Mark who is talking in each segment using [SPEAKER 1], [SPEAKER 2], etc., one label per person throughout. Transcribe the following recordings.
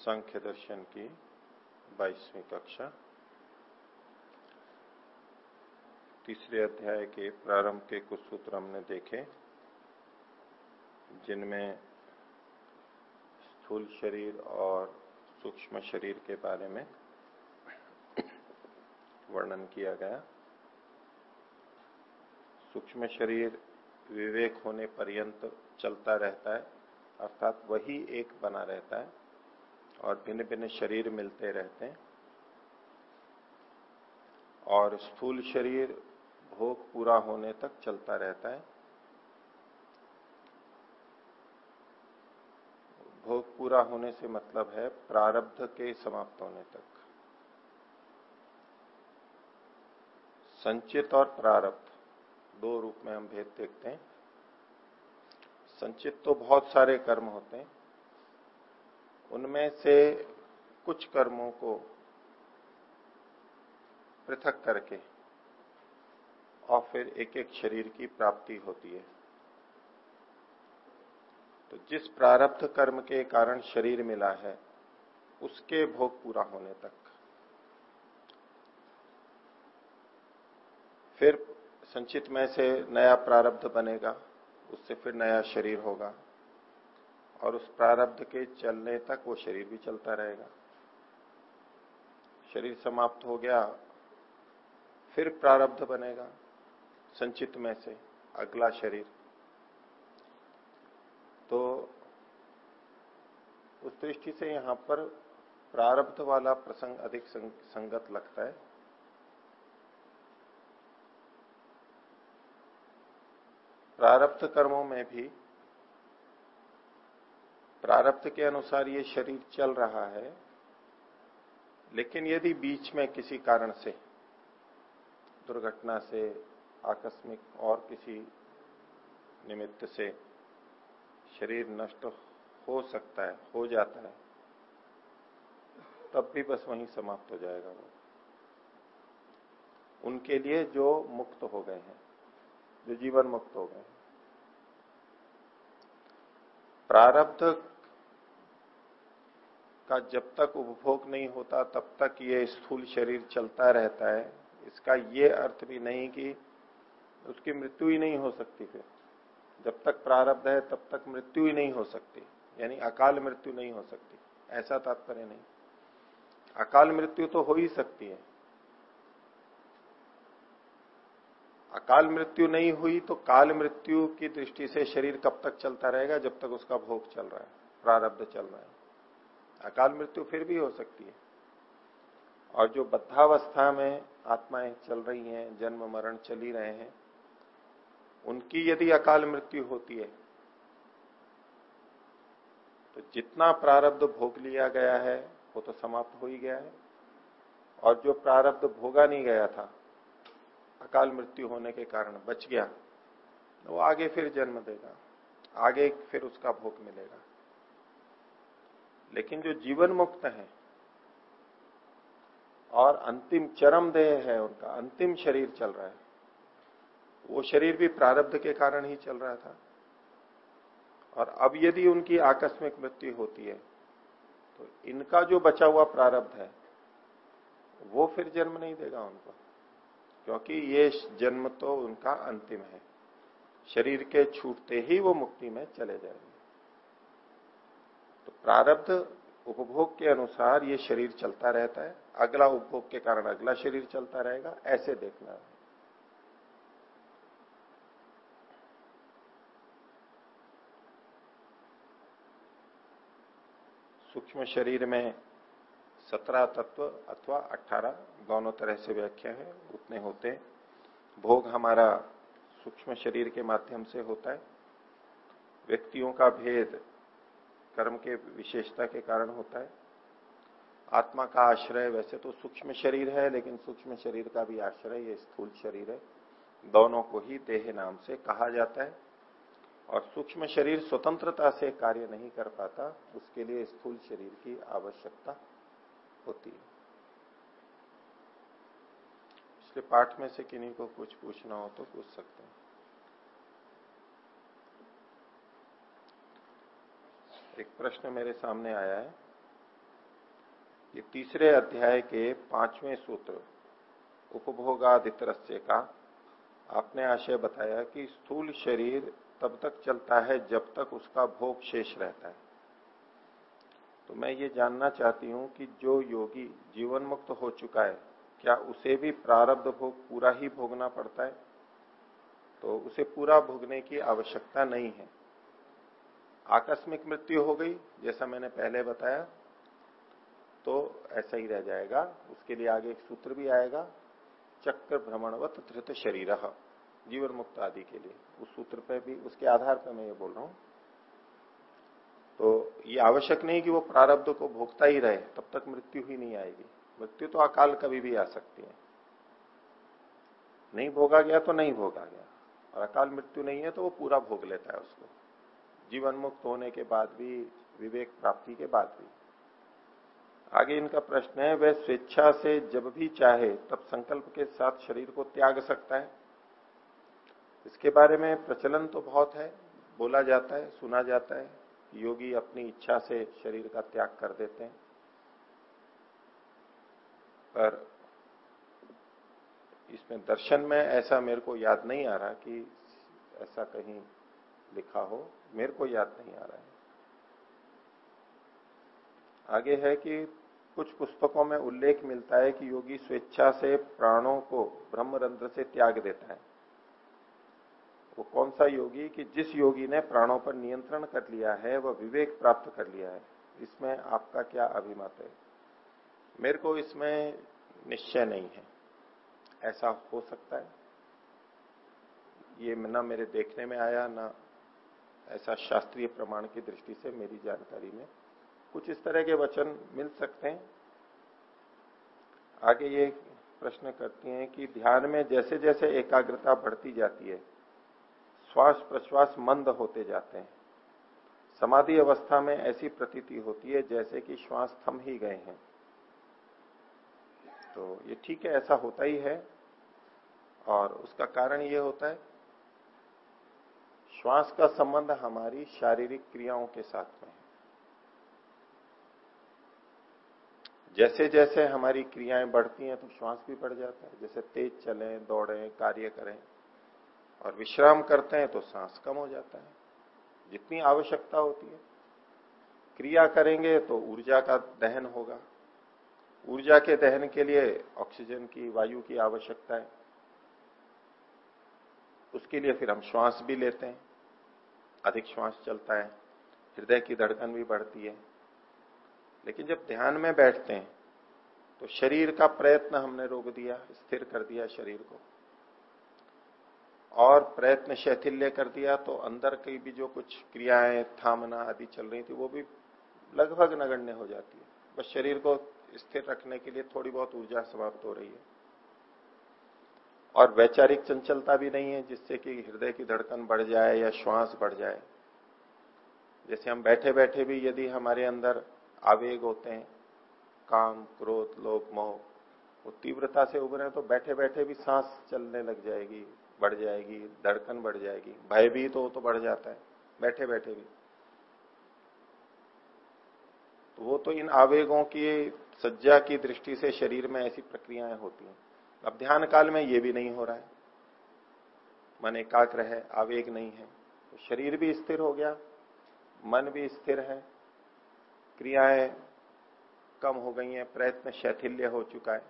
[SPEAKER 1] सांख्य दर्शन की बाईसवीं कक्षा। तीसरे अध्याय के प्रारंभ के कुछ सूत्र हमने देखे, जिनमें स्थूल शरीर और सूक्ष्म शरीर के बारे में वर्णन किया गया। सूक्ष्म शरीर विवेक होने पर्यंत चलता रहता है, अर्थात वही एक बना रहता है। और भिन्न भिन्न शरीर मिलते रहते हैं। और स्थूल शरीर भोग पूरा होने तक चलता रहता है। भोग पूरा होने से मतलब है प्रारब्ध के समाप्त होने तक। संचित और प्रारब्ध, दो रूप में हम भेद देखते हैं। संचित तो बहुत सारे कर्म होते हैं उनमें से कुछ कर्मों को पृथक करके और फिर एक एक शरीर की प्राप्ति होती है। तो जिस प्रारब्ध कर्म के कारण शरीर मिला है, उसके भोग पूरा होने तक। फिर संचित में से नया प्रारब्ध बनेगा, उससे फिर नया शरीर होगा। और उस प्रारब्ध के चलने तक वो शरीर भी चलता रहेगा। शरीर समाप्त हो गया, फिर प्रारब्ध बनेगा, संचित में से अगला शरीर। तो उस दृष्टि से यहाँ पर प्रारब्ध वाला प्रसंग अधिक संगत लगता है। प्रारब्ध कर्मों में भी प्रारब्ध के अनुसार ये शरीर चल रहा है, लेकिन यदि बीच में किसी कारण से, दुर्घटना से, आकस्मिक और किसी निमित्त से शरीर नष्ट हो सकता है, हो जाता है, तब भी बस वहीं समाप्त हो जाएगा वो। उनके लिए जो मुक्त हो गए हैं, जो जीवन मुक्त हो गए प्रारब्ध का जब तक उपभोग नहीं होता, तब तक ये स्थूल शरीर चलता रहता है। इसका ये अर्थ भी नहीं कि उसकी मृत्यु ही नहीं हो सकती फिर। जब तक प्रारब्ध है, तब तक मृत्यु ही नहीं हो सकती। यानी अकाल मृत्यु नहीं हो सकती। ऐसा तात्पर्य नहीं। अकाल मृत्यु तो हो ही सकती है। अकाल मृत्यु नहीं हुई तो काल मृत्यु की दृष्टि से शरीर कब तक चलता रहेगा? जब तक उसका भोग चल रहा है, प्रारब्ध चल रहा है। अकाल मृत्यु फिर भी हो सकती है। और जो बद्धावस्था में आत्माएँ चल रही हैं, जन्म, मरण चल ही रहे हैं, उनकी यदि अकाल मृत्यु होती है तो जितना प्रारब्ध भोग लिया गया है, वो तो समाप्त हो ही गया है। और जो प्रारब्ध भोगा नहीं गया था, अकाल मृत्यु होने के कारण बच गया तो वो आगे फिर जन्म देगा, आगे फिर उसका भोग मिलेगा। लेकिन जो जीवन मुक्त है और अंतिम चरम देह है उनका, अंतिम शरीर चल रहा है, वो शरीर भी प्रारब्ध के कारण ही चल रहा था। और अब यदि उनकी आकस्मिक मृत्यु होती है तो इनका जो बचा हुआ प्रारब्ध है, वो फिर जन्म नहीं देगा उनको, क्योंकि ये जन्म तो उनका अंतिम है। शरीर के छूटते ही वो मुक्ति में चले जाएँगे। तो प्रारब्ध उपभोग के अनुसार ये शरीर चलता रहता है। अगला उपभोग के कारण अगला शरीर चलता रहेगा, ऐसे देखना। है सूक्ष्म शरीर में सत्रह तत्व अथवा अठारह, दोनों तरह से व्याख्या है, उतने होते भोग हमारा सूक्ष्म शरीर के माध्यम से होता है। व्यक्तियों का भेद कर्म के विशेषता के कारण होता है। आत्मा का आश्रय वैसे तो सूक्ष्म शरीर है, लेकिन सूक्ष्म शरीर का भी आश्रय, ये स्थूल शरीर है। दोनों को ही देह नाम से कहा जाता है। और सूक्ष्म शरीर स्वतंत्रता से कार्य नहीं कर पाता, उसके लिए स्थूल शरीर की आवश्यकता होती है। इसलिए पाठ में से किन्हीं को कुछ पूछना हो तो पूछ सकते हैं। एक प्रश्न मेरे सामने आया है। ये तीसरे अध्याय के पाँचवें सूत्र, उपभोगादित्रस्य का, आपने आशय बताया कि स्थूल शरीर तब तक चलता है जब तक उसका भोग शेष रहता है। तो मैं ये जानना चाहती हूँ कि जो योगी जीवन मुक्त हो चुका है, क्या उसे भी प्रारब्ध भोग पूरा ही भोगना पड़ता है? तो उसे पूरा भोगने की आवश्यकता नहीं है। आकस्मिक मृत्यु हो गई, जैसा मैंने पहले बताया तो ऐसा ही रह जाएगा। उसके लिए आगे एक सूत्र भी आएगा, चक्र भ्रमणवत धृत शरीर जीवन मुक्त आदि के लिए। उस सूत्र पे भी, उसके आधार पर मैं ये बोल रहा हूँ। तो ये आवश्यक नहीं कि वो प्रारब्ध को भोगता ही रहे, तब तक मृत्यु ही नहीं आएगी। मृत्यु तो अकाल कभी भी आ सकती है। नहीं भोगा गया तो नहीं भोगा गया। और अकाल मृत्यु नहीं है तो वो पूरा भोग लेता है उसको। जीवन मुक्त होने के बाद भी, विवेक प्राप्ति के बाद भी। आगे इनका प्रश्न है, वह स्वेच्छा से जब भी चाहे, तब संकल्प के साथ शरीर को त्याग सकता है। इसके बारे में प्रचलन तो बहुत है, बोला जाता है, सुना जाता है योगी अपनी इच्छा से शरीर का त्याग कर देते हैं। पर इसमें दर्शन में ऐसा मेरे को याद नहीं आ रहा कि ऐसा कहीं लिखा हो, मेरे को याद नहीं आ रहा है। आगे है कि कुछ पुस्तकों में उल्लेख मिलता है कि योगी स्वेच्छा से प्राणों को ब्रह्मरंध्र से त्याग देता है। वो कौन सा योगी कि जिस योगी ने प्राणों पर नियंत्रण कर लिया है, वह विवेक प्राप्त कर लिया है। इसमें आपका क्या अभिमत है? मेरे को इसमें निश्चय नहीं है। ऐसा हो सकता है? ये ना मेरे देखने में आया, ना ऐसा शास्त्रीय प्रमाण की दृष्टि से मेरी जानकारी में। कुछ इस तरह के वचन मिल सकते हैं। आगे ये प्रश्न करती हैं कि ध्यान में जैसे जैसे एकाग्रता बढ़ती जाती है श्वास प्रश्वास मंद होते जाते हैं। समाधि अवस्था में ऐसी प्रतीति होती है जैसे कि श्वास थम ही गए हैं। तो ये ठीक है, ऐसा होता ही है और उसका कारण ये होता है श्वास का संबंध हमारी शारीरिक क्रियाओं के साथ में है। जैसे जैसे हमारी क्रियाएँ बढ़ती हैं तो श्वास भी बढ़ जाता है। जैसे तेज चलें, दौड़ें, कार्य करें और विश्राम करते हैं तो सांस कम हो जाता है। जितनी आवश्यकता होती है। क्रिया करेंगे तो ऊर्जा का दहन होगा। ऊर्जा के दहन के लिए ऑक्सीजन की, वायु की आवश्यकता है। उसके लिए फिर हम श्वास भी लेते हैं। अधिक श्वास चलता है, हृदय की धड़कन भी बढ़ती है। लेकिन जब ध्यान में बैठते हैं तो शरीर का प्रयत्न हमने रोक दिया, स्थिर कर दिया शरीर को। और प्रयत्न शैथिल्य कर दिया तो अंदर की भी जो कुछ क्रियाएँ, थामना आदि चल रही थी, वो भी लगभग नगण्य हो जाती है। बस शरीर को स्थिर रखने के लिए थोड़ी बहुत ऊर्जा समाप्त हो रही है। और वैचारिक चंचलता भी नहीं है जिससे कि हृदय की धड़कन बढ़ जाए या श्वास बढ़ जाए। जैसे हम बैठे बैठे भी यदि हमारे अंदर आवेग होते हैं, काम, क्रोध, लोभ, मोह, वो तीव्रता से उभरे तो बैठे बैठे भी सांस चलने लग जाएगी, बढ़ जाएगी, धड़कन बढ़ जाएगी। भयभीत हो तो बढ़ जाता है बैठे बैठे भी। तो वो तो इन आवेगों की सज्जा की दृष्टि से शरीर में ऐसी प्रक्रियाएँ होती हैं। अब ध्यान काल में ये भी नहीं हो रहा है। मन एकाग्र है, आवेग नहीं है। तो शरीर भी स्थिर हो गया, मन भी स्थिर है, क्रियाएँ कम हो गई हैं, प्रयत्न शैथिल्य हो चुका है।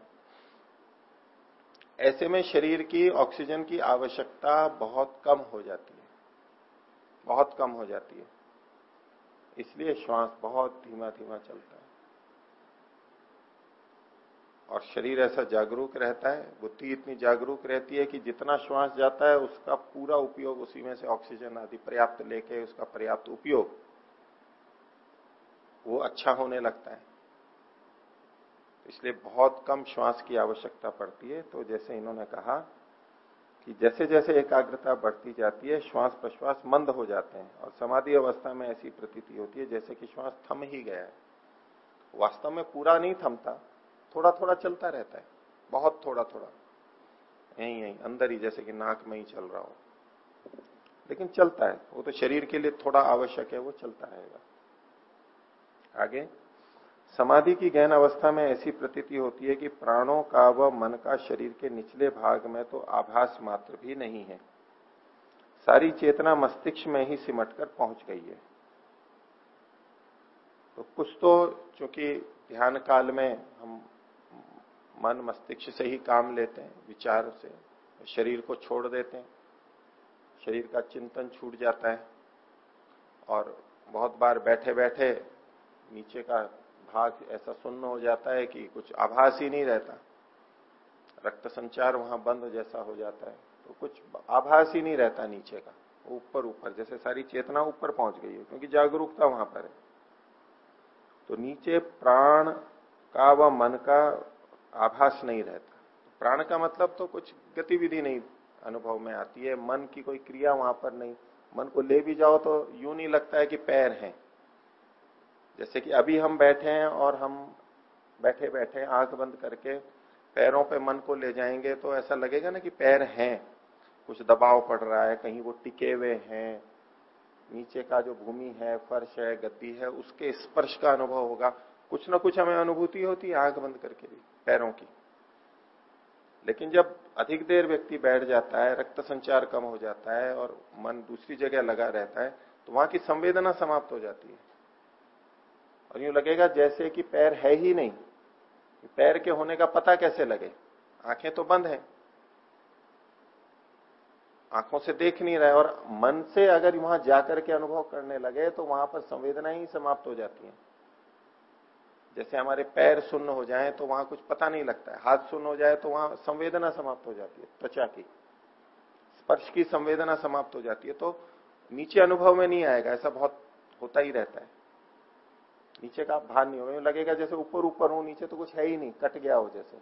[SPEAKER 1] ऐसे में शरीर की ऑक्सीजन की आवश्यकता बहुत कम हो जाती है, बहुत कम हो जाती है। इसलिए श्वास बहुत धीमा धीमा चलता है। और शरीर ऐसा जागरूक रहता है, बुद्धि इतनी जागरूक रहती है कि जितना श्वास जाता है उसका पूरा उपयोग उसी में से ऑक्सीजन आदि पर्याप्त लेके उसका पर्याप्त उपयोग, वो अच्छा होने लगता है। इसलिए बहुत कम श्वास की आवश्यकता पड़ती है। तो जैसे इन्होंने कहा कि जैसे जैसे एकाग्रता बढ़ती जाती है श्वास प्रश्वास मंद हो जाते हैं और समाधि अवस्था में ऐसी प्रतीति होती है जैसे कि श्वास थम ही गया है। वास्तव में पूरा नहीं थमता थोड़ा थोड़ा चलता रहता है। बहुत थोड़ा थोड़ा यही यही, अंदर ही जैसे कि नाक में ही चल रहा हो। लेकिन चलता है। वो तो शरीर के लिए थोड़ा आवश्यक है, वो चलता रहेगा। आगे, समाधि की गहन अवस्था में ऐसी प्रतीति होती है कि प्राणों का व मन का शरीर के निचले भाग में तो आभास मात्र भी नहीं है। सारी चेतना मस्तिष्क में ही सिमट कर पहुँच गई है। तो कुछ तो चूँकि ध्यान काल में हम मन मस्तिष्क से ही काम लेते हैं, विचार से। शरीर को छोड़ देते हैं। शरीर का चिंतन छूट जाता है। और बहुत बार बैठे बैठे नीचे का भाग ऐसा सुन्न हो जाता है कि कुछ आभास ही नहीं रहता। रक्त संचार वहाँ बंद जैसा हो जाता है। तो कुछ आभास ही नहीं रहता नीचे का। ऊपर ऊपर, जैसे सारी चेतना ऊपर पहुँच गई है, क्योंकि जागरूकता वहाँ पर है। तो नीचे प्राण का व मन का आभास नहीं रहता। प्राण का मतलब तो कुछ गतिविधि नहीं अनुभव में आती है। मन की कोई क्रिया वहाँ पर नहीं। मन को ले भी जाओ तो यूँ नहीं लगता है कि पैर हैं। जैसे कि अभी हम बैठे हैं और हम बैठे बैठे आँख बंद करके पैरों पे मन को ले जाएँगे तो ऐसा लगेगा ना कि पैर हैं। कुछ दबाव पड़ रहा है, कहीं वो टिके हुए हैं। नीचे का जो भूमि है, फर्श है, गद्दी है, उसके स्पर्श का अनुभव होगा। कुछ ना कुछ हमें अनुभूति होती है आँख बंद करके भी। पैरों की। लेकिन जब अधिक देर व्यक्ति बैठ जाता है, रक्त संचार कम हो जाता है और मन दूसरी जगह लगा रहता है तो वहाँ की संवेदना समाप्त हो जाती है। और यूँ लगेगा जैसे कि पैर है ही नहीं। पैर के होने का पता कैसे लगे? आँखें तो बंद हैं। आँखों से देख नहीं रहे और मन से अगर वहाँ जाकर के अनुभव करने लगे तो वहाँ पर संवेदना ही समाप्त हो जाती है। जैसे हमारे पैर सुन्न हो जाए तो वहाँ कुछ पता नहीं लगता है। हाथ सुन्न हो जाए तो वहाँ संवेदना समाप्त हो जाती है, त्वचा की। स्पर्श की संवेदना समाप्त हो जाती है। तो नीचे अनुभव में नहीं आएगा, ऐसा बहुत होता ही रहता है। नीचे का भार नहीं होगा। लगेगा जैसे ऊपर ऊपर हो, नीचे तो कुछ है ही नहीं, कट गया हो जैसे।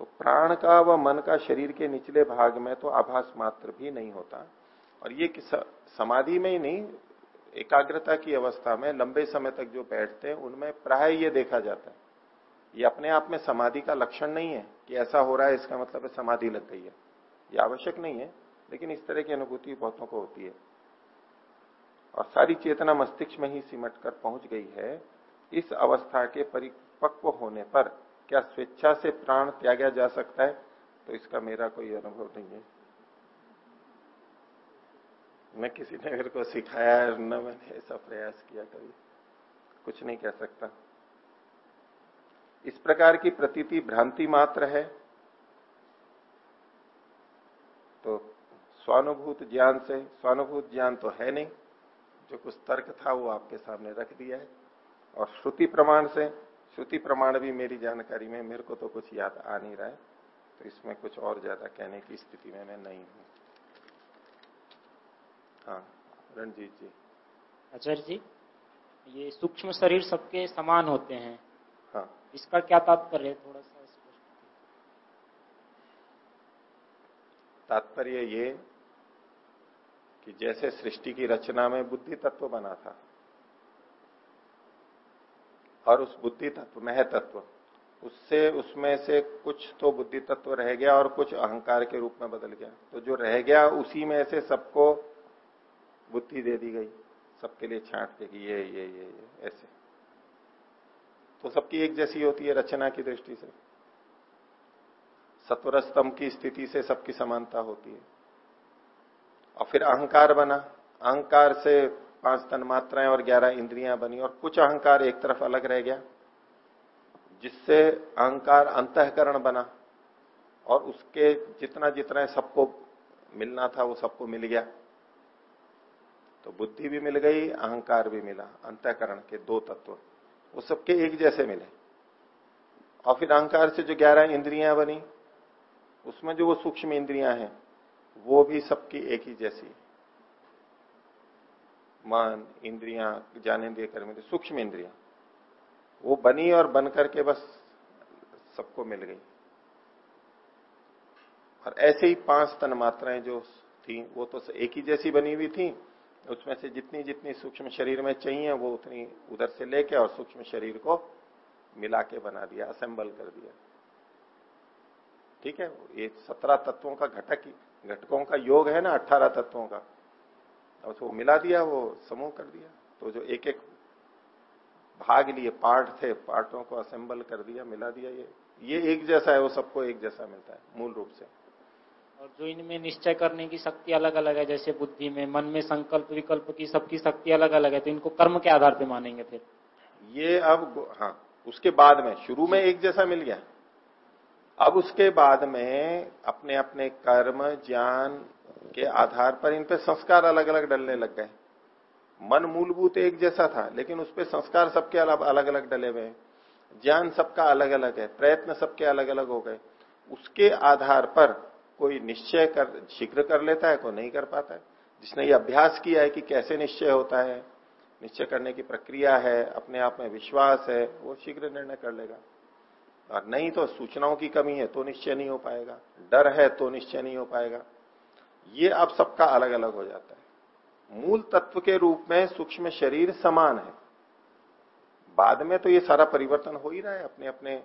[SPEAKER 1] तो प्राण का व मन का शरीर के निचले भाग में तो आभास मात्र भी नहीं होता। और ये समाधि में ही नहीं एकाग्रता की अवस्था में, लंबे समय तक जो बैठते हैं, उनमें प्राय ये देखा जाता है। ये अपने आप में समाधि का लक्षण नहीं है कि ऐसा हो रहा है, इसका मतलब है समाधि लग गई है। ये आवश्यक नहीं है, लेकिन इस तरह की अनुभूति बहुतों को होती है। और सारी चेतना मस्तिष्क में ही सिमट कर पहुँच गई है। इस अवस्था के परिपक्व होने पर क्या स्वेच्छा से प्राण त्यागा जा सकता है? तो इसका मेरा कोई अनुभव नहीं है। न किसी ने मेरे को सिखाया न मैंने ऐसा प्रयास किया कभी। कुछ नहीं कह सकता। इस प्रकार की प्रतीति भ्रांति मात्र है। तो स्वानुभूत ज्ञान से, स्वानुभूत ज्ञान तो है नहीं। जो कुछ तर्क था वो आपके सामने रख दिया है। और श्रुति प्रमाण से, श्रुति प्रमाण भी मेरी जानकारी में, मेरे को तो कुछ याद आ नहीं रहा है। तो इसमें कुछ और ज़्यादा कहने की स्थिति में मैं नहीं हूँ। हाँ रणजीत जी।
[SPEAKER 2] आचार्य जी ये सूक्ष्म शरीर सबके समान होते हैं।
[SPEAKER 1] हाँ।
[SPEAKER 2] इसका क्या तात्पर्य है? थोड़ा सा
[SPEAKER 1] तात्पर्य ये कि जैसे सृष्टि की रचना में बुद्धि तत्व बना था और उस बुद्धि तत्व मह तत्व उससे उसमें से कुछ तो बुद्धि तत्व रह गया और कुछ अहंकार के रूप में बदल गया। तो जो रह गया उसी में से सबको बुद्धि दे दी गई। सबके लिए छांट देगी ये ये ये ये, ऐसे। तो सबकी एक जैसी होती है रचना की दृष्टि से। सत्वर स्तंभ की स्थिति से सबकी समानता होती है। और फिर अहंकार बना। अहंकार से पाँच तन मात्राएँ और ग्यारह इंद्रियाँ बनी और कुछ अहंकार एक तरफ़ अलग रह गया, जिससे अहंकार अंतकरण बना और उसके जितना जितना सबको मिलना था वो सबको मिल गया। तो बुद्धि भी मिल गई, अहंकार भी मिला, अंतकरण के दो तत्व। वो सबके एक जैसे मिले। और फिर अहंकार से जो ग्यारह इंद्रियाँ बनी, उसमें जो वो सूक्ष्म इंद्रियाँ हैं, वो भी सबकी एक ही जैसी। मन, इंद्रियाँ ज्ञानेन्द्रिय कर्म सूक्ष्म इंद्रिया। वो बनी और बन करके बस सबको मिल गई। और ऐसे ही पाँच तन मात्राएँ जो थी, वो तो एक ही जैसी बनी हुई थी। उसमें से जितनी जितनी सूक्ष्म शरीर में चाहिए, वो उतनी उधर से लेके और सूक्ष्म शरीर को मिला के बना दिया असेंबल कर दिया। ठीक है? ये सत्रह तत्वों का घटक घटकों का योग है ना अट्ठारह तत्वों का। अब उसको मिला दिया, वो समूह कर दिया। तो जो एक एक भाग लिए, पार्ट थे, पार्टों को असेंबल कर दिया, मिला दिया ये। ये एक जैसा है, वो सबको एक जैसा मिलता है, मूल रूप से।
[SPEAKER 2] और जो इनमें निश्चय करने की शक्ति अलग अलग है, जैसे बुद्धि में, मन में संकल्प, विकल्प की सबकी शक्ति अलग अलग है तो इनको कर्म के आधार पे मानेंगे फिर।
[SPEAKER 1] ये अब हाँ उसके बाद में, शुरू में एक जैसा मिल गया। अब उसके बाद में अपने अपने कर्म, ज्ञान के आधार पर इन पे संस्कार अलग अलग डलने लग गए। मन मूलभूत एक जैसा था, लेकिन उस पर संस्कार सबके अलग अलग अलग डले हुए हैं। ज्ञान सबका अलग अलग है, प्रयत्न सबके अलग अलग हो गए। उसके आधार पर कोई निश्चय कर, शीघ्र कर लेता है, कोई नहीं कर पाता है। जिसने ये अभ्यास किया है कि कैसे निश्चय होता है, निश्चय करने की प्रक्रिया है, अपने आप में विश्वास है, वो शीघ्र निर्णय कर लेगा। और नहीं तो सूचनाओं की कमी है तो निश्चय नहीं हो पाएगा। डर है तो निश्चय नहीं हो पाएगा। ये अब सबका अलग अलग हो जाता है। मूल तत्व के रूप में सूक्ष्म शरीर समान है। बाद में तो ये सारा परिवर्तन हो ही रहा है अपने अपने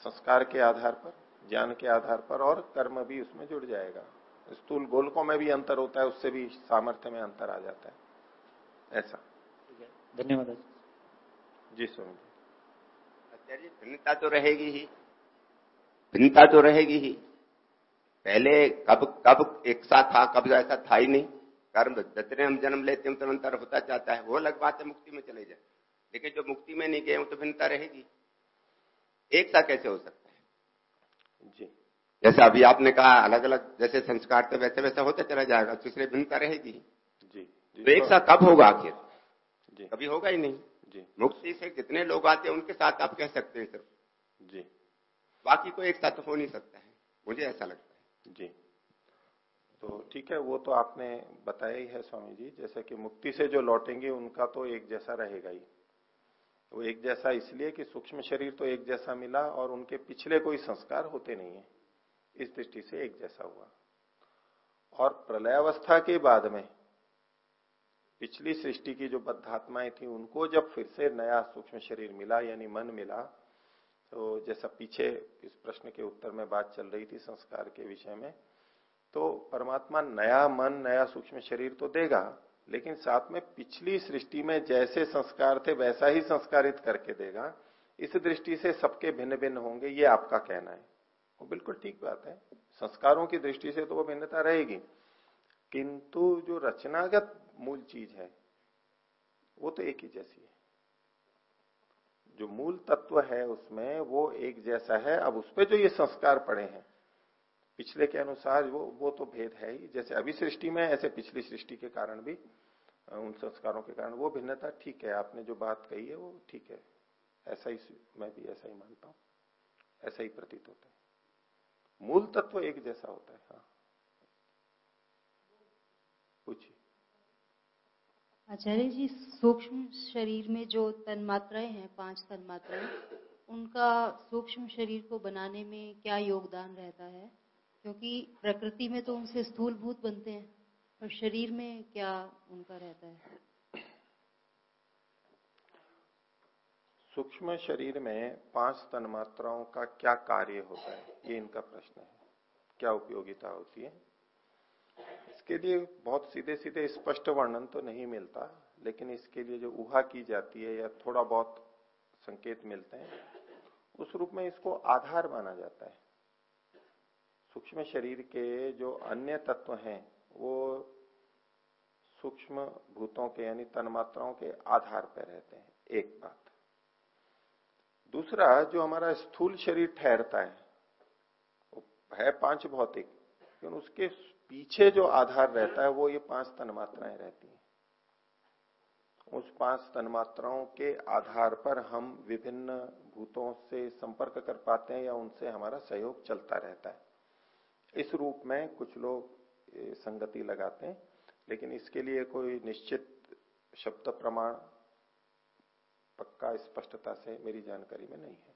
[SPEAKER 1] संस्कार के आधार पर। ज्ञान के आधार पर और कर्म भी उसमें जुड़ जाएगा। स्थूल गोलकों में भी अंतर होता है उससे भी सामर्थ्य में अंतर आ जाता है। ऐसा।
[SPEAKER 2] धन्यवाद
[SPEAKER 1] जी। स्वामी
[SPEAKER 3] आचार्य भिन्नता तो रहेगी ही। भिन्नता तो रहेगी ही। पहले कब कब एक साथ था कब ऐसा था ही नहीं। कर्म जितने हम जन्म लेते हैं उतना अंतर होता जाता है। वो अलग बात है मुक्ति में चले जाए। लेकिन जो मुक्ति में नहीं गए वो तो भिन्नता रहेगी। एक सा कैसे हो सकता
[SPEAKER 1] जी।
[SPEAKER 3] जैसे अभी आपने कहा अलग अलग जैसे संस्कार तो वैसे वैसा होता चला जाएगा दूसरे भिन्नता रहेगी।
[SPEAKER 1] जी जी।
[SPEAKER 3] तो एक साथ कब होगा आखिर?
[SPEAKER 1] जी।
[SPEAKER 3] कभी होगा ही नहीं।
[SPEAKER 1] जी।
[SPEAKER 3] मुक्ति से जितने लोग आते हैं उनके साथ आप कह सकते हैं सिर्फ़।
[SPEAKER 1] जी।
[SPEAKER 3] बाकी को एक साथ हो नहीं सकता है। मुझे ऐसा लगता है।
[SPEAKER 1] जी। तो ठीक है वो तो आपने बताया ही है स्वामी जी जैसे कि मुक्ति से जो लौटेंगे उनका तो एक जैसा रहेगा ही। वो एक जैसा इसलिए कि सूक्ष्म शरीर तो एक जैसा मिला और उनके पिछले कोई संस्कार होते नहीं है। इस दृष्टि से एक जैसा हुआ। और प्रलयावस्था के बाद में पिछली सृष्टि की जो बद्धात्माएँ थी, उनको जब फिर से नया सूक्ष्म शरीर मिला, यानी मन मिला तो जैसा पीछे इस प्रश्न के उत्तर में बात चल रही थी संस्कार के विषय में तो परमात्मा नया मन, नया सूक्ष्म शरीर तो देगा लेकिन साथ में पिछली सृष्टि में जैसे संस्कार थे, वैसा ही संस्कारित करके देगा। इस दृष्टि से सबके भिन्न भिन्न होंगे, ये आपका कहना है। वो बिल्कुल ठीक बात है। संस्कारों की दृष्टि से तो वो भिन्नता रहेगी। किंतु जो रचनागत मूल चीज़ है, वो तो एक ही जैसी है। जो मूल तत्व है उसमें वो एक जैसा है। अब उस पर जो ये संस्कार पड़े हैं पिछले के अनुसार वो वो तो भेद है ही। जैसे अभी सृष्टि में, ऐसे पिछली सृष्टि के कारण भी उन संस्कारों के कारण वो भिन्नता ठीक है। आपने जो बात कही है, वो ठीक है। ऐसा ही मैं भी ऐसा ही मानता हूँ। ऐसा ही प्रतीत होता है। मूल तत्व एक जैसा होता है हाँ। पूछिए।
[SPEAKER 4] आचार्य जी, सूक्ष्म शरीर में जो तन्मात्राएँ हैं, पाँच तन्मात्राएँ, उनका सूक्ष्म शरीर को बनाने में क्या योगदान रहता है? क्योंकि प्रकृति में तो उनसे स्थूल भूत बनते हैं और शरीर में क्या उनका रहता है?
[SPEAKER 1] सूक्ष्म शरीर में पाँच तन्मात्राओं का क्या कार्य होता है? ये इनका प्रश्न है। क्या उपयोगिता होती है? इसके लिए बहुत सीधे सीधे स्पष्ट वर्णन तो नहीं मिलता, लेकिन इसके लिए जो ऊहा की जाती है या थोड़ा बहुत संकेत मिलते हैं, उस रूप में इसको आधार माना जाता है। सूक्ष्म शरीर के जो अन्य तत्व हैं, वो सूक्ष्म भूतों के यानी तन्मात्राओं के आधार पर रहते हैं, एक बात। दूसरा, जो हमारा स्थूल शरीर ठहरता है, वो है पाँच भौतिक, लेकिन उसके पीछे जो आधार रहता है, वो ये पाँच तन्मात्राएँ रहती हैं। उस पाँच तन्मात्राओं के आधार पर हम विभिन्न भूतों से संपर्क कर पाते हैं या उनसे हमारा सहयोग चलता रहता है। इस रूप में कुछ लोग संगति लगाते हैं, लेकिन इसके लिए कोई निश्चित शब्द प्रमाण पक्का स्पष्टता से मेरी जानकारी में नहीं है।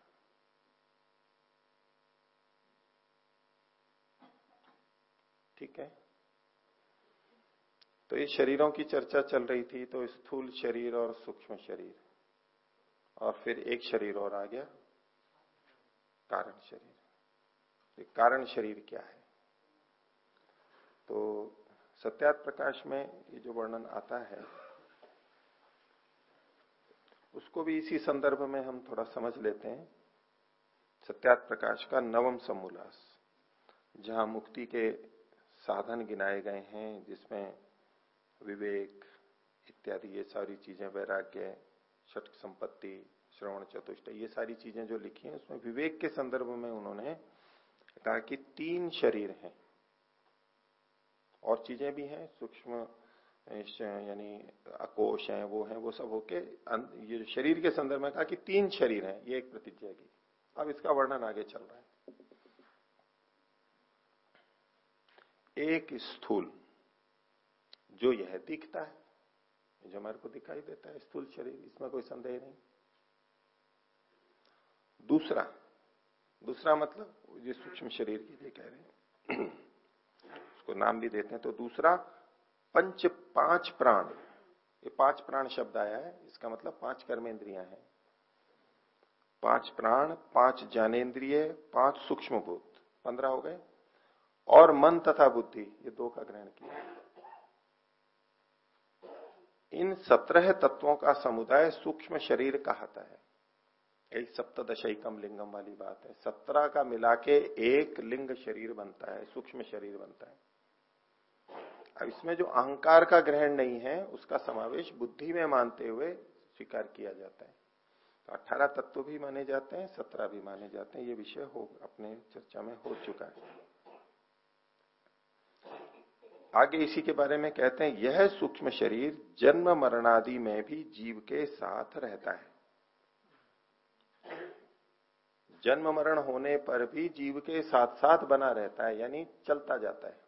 [SPEAKER 1] ठीक है? तो ये शरीरों की चर्चा चल रही थी तो स्थूल शरीर और सूक्ष्म शरीर, और फिर एक शरीर और आ गया, कारण शरीर। कारण शरीर क्या है? तो सत्यात प्रकाश में ये जो वर्णन आता है, उसको भी इसी संदर्भ में हम थोड़ा समझ लेते हैं। सत्यात प्रकाश का नवम समूलास, जहाँ मुक्ति के साधन गिनाए गए हैं, जिसमें विवेक इत्यादि, ये सारी चीज़ें, वैराग्य छठ संपत्ति, श्रवण चतुष्ट, ये सारी चीज़ें जो लिखी हैं, उसमें विवेक के संदर्भ में उन्होंने कहा कि तीन शरीर हैं। और चीज़ें भी हैं, सूक्ष्म यानी अकोश है, वो है, वो सब होके ये शरीर के संदर्भ में कहा कि तीन शरीर हैं, ये एक प्रतिज्ञा की। अब इसका वर्णन आगे चल रहा है। एक स्थूल, जो यह दिखता है जो हमारे को दिखाई देता है, स्थूल शरीर, इसमें कोई संदेह नहीं। दूसरा दूसरा मतलब ये सूक्ष्म शरीर के लिए कह रहे हैं। उसको नाम भी देते हैं। तो दूसरा, पंच पाँच प्राण। ये पाँच प्राण शब्द आया है, इसका मतलब पाँच कर्मेंद्रियाँ हैं। पाँच प्राण, पाँच ज्ञानेन्द्रिय पाँच सूक्ष्म भूत पंद्रह हो गए। और मन तथा बुद्धि, ये दो का ग्रहण किया। इन सत्रह तत्वों का समुदाय सूक्ष्म शरीर कहता है। यही सप्तशकम लिंगम वाली बात है। सत्रह का मिला के एक लिंग शरीर बनता है, सूक्ष्म शरीर बनता है। अब इसमें जो अहंकार का ग्रहण नहीं है, उसका समावेश बुद्धि में मानते हुए स्वीकार किया जाता है। तो अठारह तत्व भी माने जाते हैं, सत्रह भी माने जाते हैं, ये विषय हो, अपने चर्चा में हो चुका है। आगे इसी के बारे में कहते हैं, यह सूक्ष्म शरीर जन्म मरणादि में भी जीव के साथ रहता है। जन्म मरण होने पर भी जीव के साथ साथ बना रहता है, यानी चलता जाता है।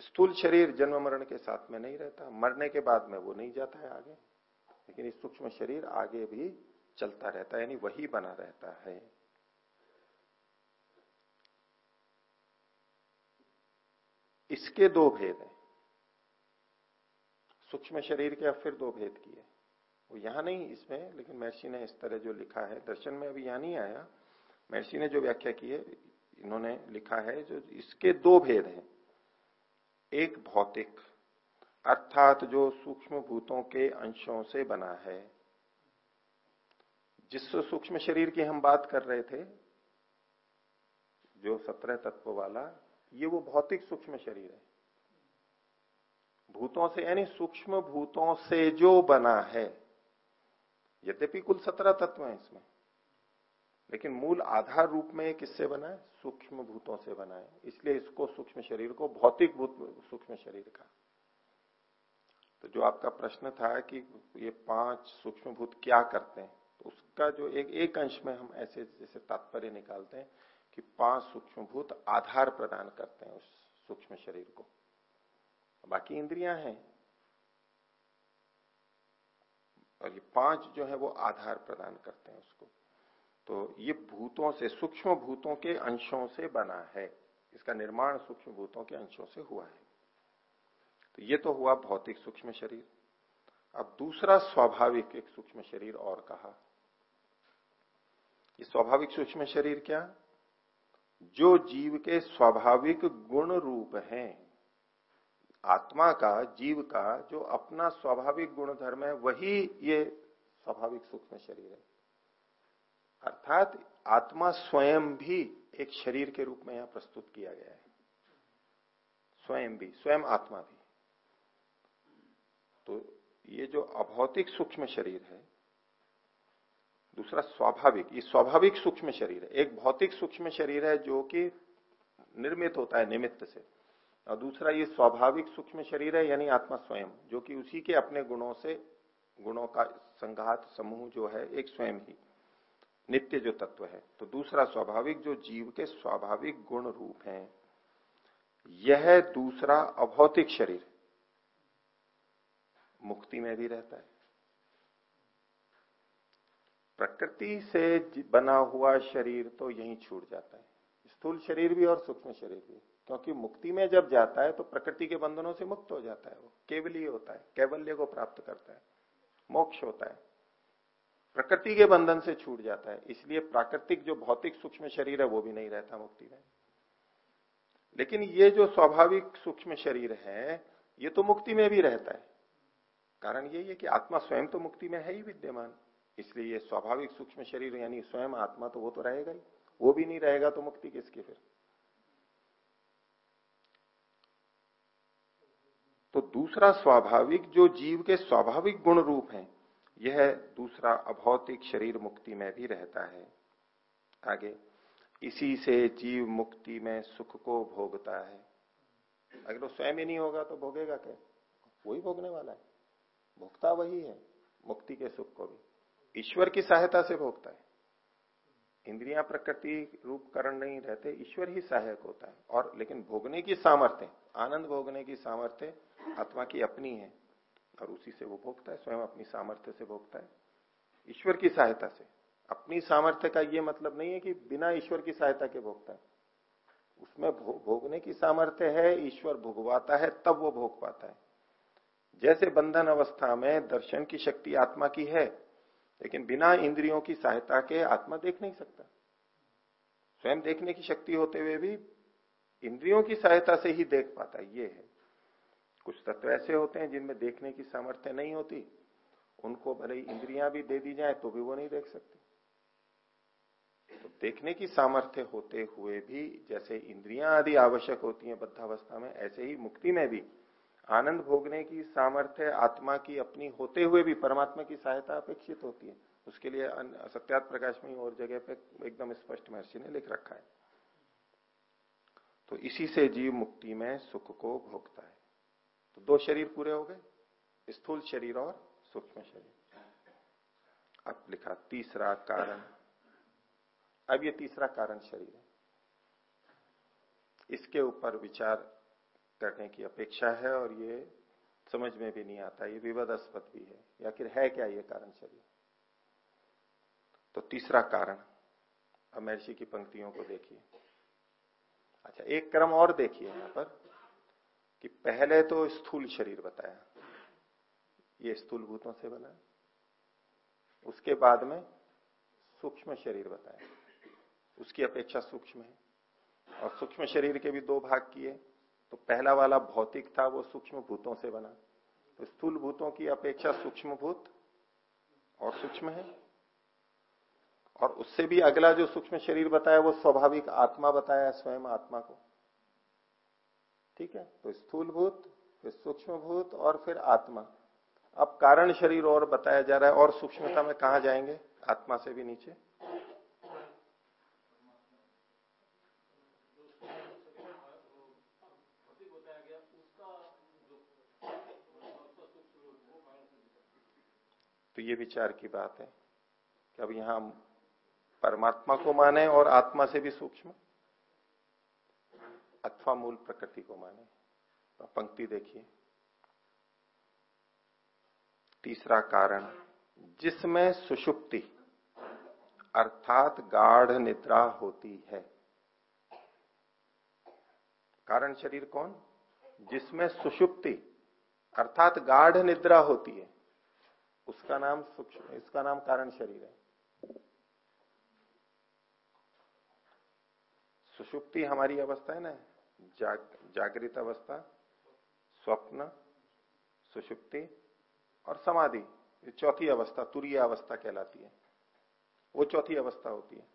[SPEAKER 1] स्थूल शरीर जन्म मरण के साथ में नहीं रहता, मरने के बाद में वो नहीं जाता है आगे। लेकिन इस सूक्ष्म शरीर आगे भी चलता रहता है, यानी वही बना रहता है। इसके दो भेद हैं। सूक्ष्म शरीर के फिर दो भेद किए। वो यहाँ नहीं, इसमें, लेकिन महर्षि ने इस तरह जो लिखा है, दर्शन में अभी यहाँ नहीं आया। महर्षि ने जो व्याख्या की है, इन्होंने लिखा है, जो इसके दो भेद हैं। एक भौतिक, अर्थात जो सूक्ष्म भूतों के अंशों से बना है। जिस सूक्ष्म शरीर की हम बात कर रहे थे, जो सत्रह तत्व वाला, ये वो भौतिक सूक्ष्म शरीर है। भूतों से, यानी सूक्ष्म भूतों से जो बना है, यद्यपि कुल सत्रह तत्व है इसमें लेकिन मूल आधार रूप में किससे बना है? सूक्ष्म भूतों से बना है। इसलिए इसको सूक्ष्म शरीर को भौतिक भूत, सूक्ष्म शरीर का तो जो आपका प्रश्न था कि ये पाँच सूक्ष्म भूत क्या करते हैं तो उसका जो एक एक अंश में हम ऐसे जैसे तात्पर्य निकालते हैं कि पाँच सूक्ष्म भूत आधार प्रदान करते हैं उस सूक्ष्म शरीर को। बाकी इंद्रियाँ हैं। और ये पाँच जो है वो आधार प्रदान करते हैं उसको। तो ये भूतों से सूक्ष्म भूतों के अंशों से बना है। इसका निर्माण सूक्ष्म भूतों के अंशों से हुआ है। तो ये तो हुआ भौतिक सूक्ष्म शरीर। अब दूसरा स्वाभाविक एक सूक्ष्म शरीर और कहा। ये स्वाभाविक सूक्ष्म शरीर क्या? जो जीव के स्वाभाविक गुण रूप हैं। आत्मा का, जीव का जो अपना स्वाभाविक गुण धर्म है, वही ये स्वाभाविक सूक्ष्म शरीर है। अर्थात आत्मा स्वयं भी एक शरीर के रूप में यहाँ प्रस्तुत किया गया है। स्वयं भी, स्वयं आत्मा भी। तो ये जो अभौतिक सूक्ष्म शरीर है, दूसरा स्वाभाविक, ये स्वाभाविक सूक्ष्म शरीर है। एक भौतिक सूक्ष्म शरीर है जो कि निर्मित होता है निमित्त से। और दूसरा ये स्वाभाविक सूक्ष्म शरीर है, यानी आत्मा स्वयं, जो कि उसी के अपने गुणों से, गुणों का संघात समूह जो है, एक स्वयं ही। नित्य जो तत्व है। तो दूसरा स्वाभाविक जो जीव के स्वाभाविक गुण रूप है, यह दूसरा अभौतिक शरीर। मुक्ति में भी रहता है। प्रकृति से बना हुआ शरीर तो यहीं छूट जाता है। स्थूल शरीर भी और सूक्ष्म शरीर भी। क्योंकि मुक्ति में जब जाता है तो प्रकृति के बंधनों से मुक्त हो जाता है वो। केवली होता है। कैवल्य को प्राप्त करता है। मोक्ष होता है। प्रकृति के बंधन से छूट जाता है। इसलिए प्राकृतिक जो भौतिक सूक्ष्म शरीर है, वो भी नहीं रहता मुक्ति में। लेकिन ये जो स्वाभाविक सूक्ष्म शरीर है, ये तो मुक्ति में भी रहता है। कारण यही है कि आत्मा स्वयं तो मुक्ति में है ही विद्यमान। इसलिए ये स्वाभाविक सूक्ष्म शरीर, यानी स्वयं आत्मा तो वो तो रहेगा ही। वो भी नहीं रहेगा तो मुक्ति किसकी फिर? तो दूसरा स्वाभाविक, जो जीव के स्वाभाविक गुण रूप है यह दूसरा अभौतिक शरीर मुक्ति में भी रहता है। आगे, इसी से जीव मुक्ति में सुख को भोगता है। अगर वो स्वयं ही नहीं होगा तो भोगेगा क्या? वही भोगने वाला है। भोगता वही है, मुक्ति के सुख को भी। ईश्वर की सहायता से भोगता है। इंद्रियाँ प्रकृति रूप करण नहीं रहते, ईश्वर ही सहायक होता है। और लेकिन भोगने की सामर्थ्य, आनंद भोगने की सामर्थ्य आत्मा की अपनी है। और उसी से वो भोगता है, स्वयं अपनी सामर्थ्य से भोगता है, ईश्वर की सहायता से। अपनी सामर्थ्य का ये मतलब नहीं है कि बिना ईश्वर की सहायता के भोगता है। उसमें भोगने की सामर्थ्य है, ईश्वर भोगवाता है, तब वो भोग पाता है। जैसे बंधन अवस्था में दर्शन की शक्ति आत्मा की है, लेकिन बिना इंद्रियों की सहायता के आत्मा देख नहीं सकता। स्वयं देखने की शक्ति होते हुए भी इंद्रियों की सहायता से ही देख पाता है, ये है। कुछ तत्व ऐसे होते हैं जिनमें देखने की सामर्थ्य नहीं होती। उनको भले इंद्रियाँ भी दे दी जाए तो भी वो नहीं देख सकते। तो देखने की सामर्थ्य होते हुए भी जैसे इंद्रियाँ आदि आवश्यक होती हैं बद्धावस्था में, ऐसे ही मुक्ति में भी आनंद भोगने की सामर्थ्य आत्मा की अपनी होते हुए भी परमात्मा की सहायता अपेक्षित होती है। उसके लिए सत्यात प्रकाश में और जगह पे एकदम स्पष्ट महर्षि ने लिख रखा है। तो इसी से जीव मुक्ति में सुख को भोगता है। तो दो शरीर पूरे हो गए, स्थूल शरीर और सूक्ष्म शरीर। अब लिखा, तीसरा कारण। अब ये तीसरा कारण शरीर है। इसके ऊपर विचार करने की अपेक्षा है और ये समझ में भी नहीं आता, ये विवादास्पद भी है। या फिर है क्या ये कारण शरीर? तो तीसरा कारण, अब महर्षि की पंक्तियों को देखिए। अच्छा एक क्रम और देखिए यहाँ पर। कि पहले तो स्थूल शरीर बताया। ये स्थूल भूतों से बना। उसके बाद में सूक्ष्म शरीर बताया। उसकी अपेक्षा सूक्ष्म है। और सूक्ष्म शरीर के भी दो भाग किए। तो पहला वाला भौतिक था, वो सूक्ष्म भूतों से बना। तो स्थूल भूतों की अपेक्षा सूक्ष्म भूत और सूक्ष्म है। और उससे भी अगला जो सूक्ष्म शरीर बताया, वो स्वाभाविक आत्मा बताया, स्वयं आत्मा को। ठीक है? तो स्थूल भूत फिर सूक्ष्म भूत और फिर आत्मा। अब कारण शरीर और बताया जा रहा है, और सूक्ष्मता में कहा जाएँगे? आत्मा से भी नीचे। तो ये विचार की बात है कि अब यहाँ परमात्मा को माने और आत्मा से भी सूक्ष्म। अथवा मूल प्रकृति को माने। तो पंक्ति देखिए। तीसरा कारण, जिसमें सुषुप्ति अर्थात गाढ़ निद्रा होती है। कारण शरीर कौन? जिसमें सुषुप्ति अर्थात गाढ़ निद्रा होती है। उसका नाम सूक्ष्म, इसका नाम कारण शरीर है। सुषुप्ति हमारी अवस्था है ना? जाग, जागृत अवस्था स्वप्न सुषुप्ति और समाधि। ये चौथी अवस्था तुरीय अवस्था कहलाती है। वो चौथी अवस्था होती है।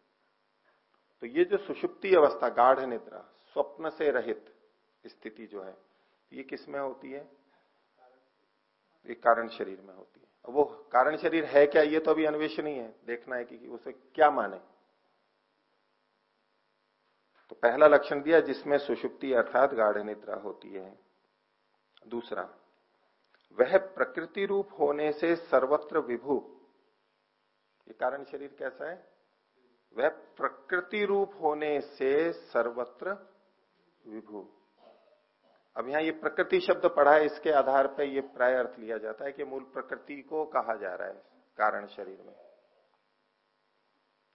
[SPEAKER 1] तो ये जो सुषुप्ति अवस्था गाढ़ निद्रा स्वप्न से रहित स्थिति जो है ये किसमें होती है? ये कारण शरीर में होती है। वो कारण शरीर है क्या? ये तो अभी अन्वेषण ही है। देखना है कि उसे क्या माने। तो पहला लक्षण दिया जिसमें सुषुप्ति अर्थात गाढ़ निद्रा होती है। दूसरा, वह प्रकृति रूप होने से सर्वत्र विभु। ये कारण शरीर कैसा है? वह प्रकृति रूप होने से सर्वत्र विभु। अब यहाँ ये प्रकृति शब्द पढ़ा है, इसके आधार पर यह प्राय अर्थ लिया जाता है कि मूल प्रकृति को कहा जा रहा है, कारण शरीर में।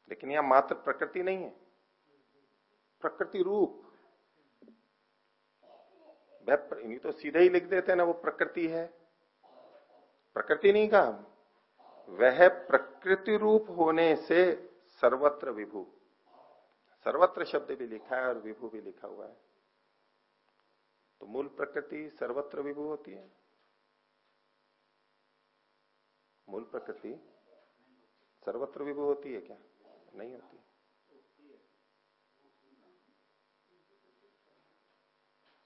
[SPEAKER 1] लेकिन यहाँ मात्र प्रकृति नहीं है। प्रकृति रूप। वह तो सीधे ही लिख देते हैं ना, वो प्रकृति है। प्रकृति नहीं कहा वह प्रकृति रूप होने से सर्वत्र विभू। सर्वत्र शब्द भी लिखा है और विभू भी लिखा हुआ है। तो मूल प्रकृति सर्वत्र विभू होती है। मूल प्रकृति सर्वत्र विभू होती है क्या? नहीं होती।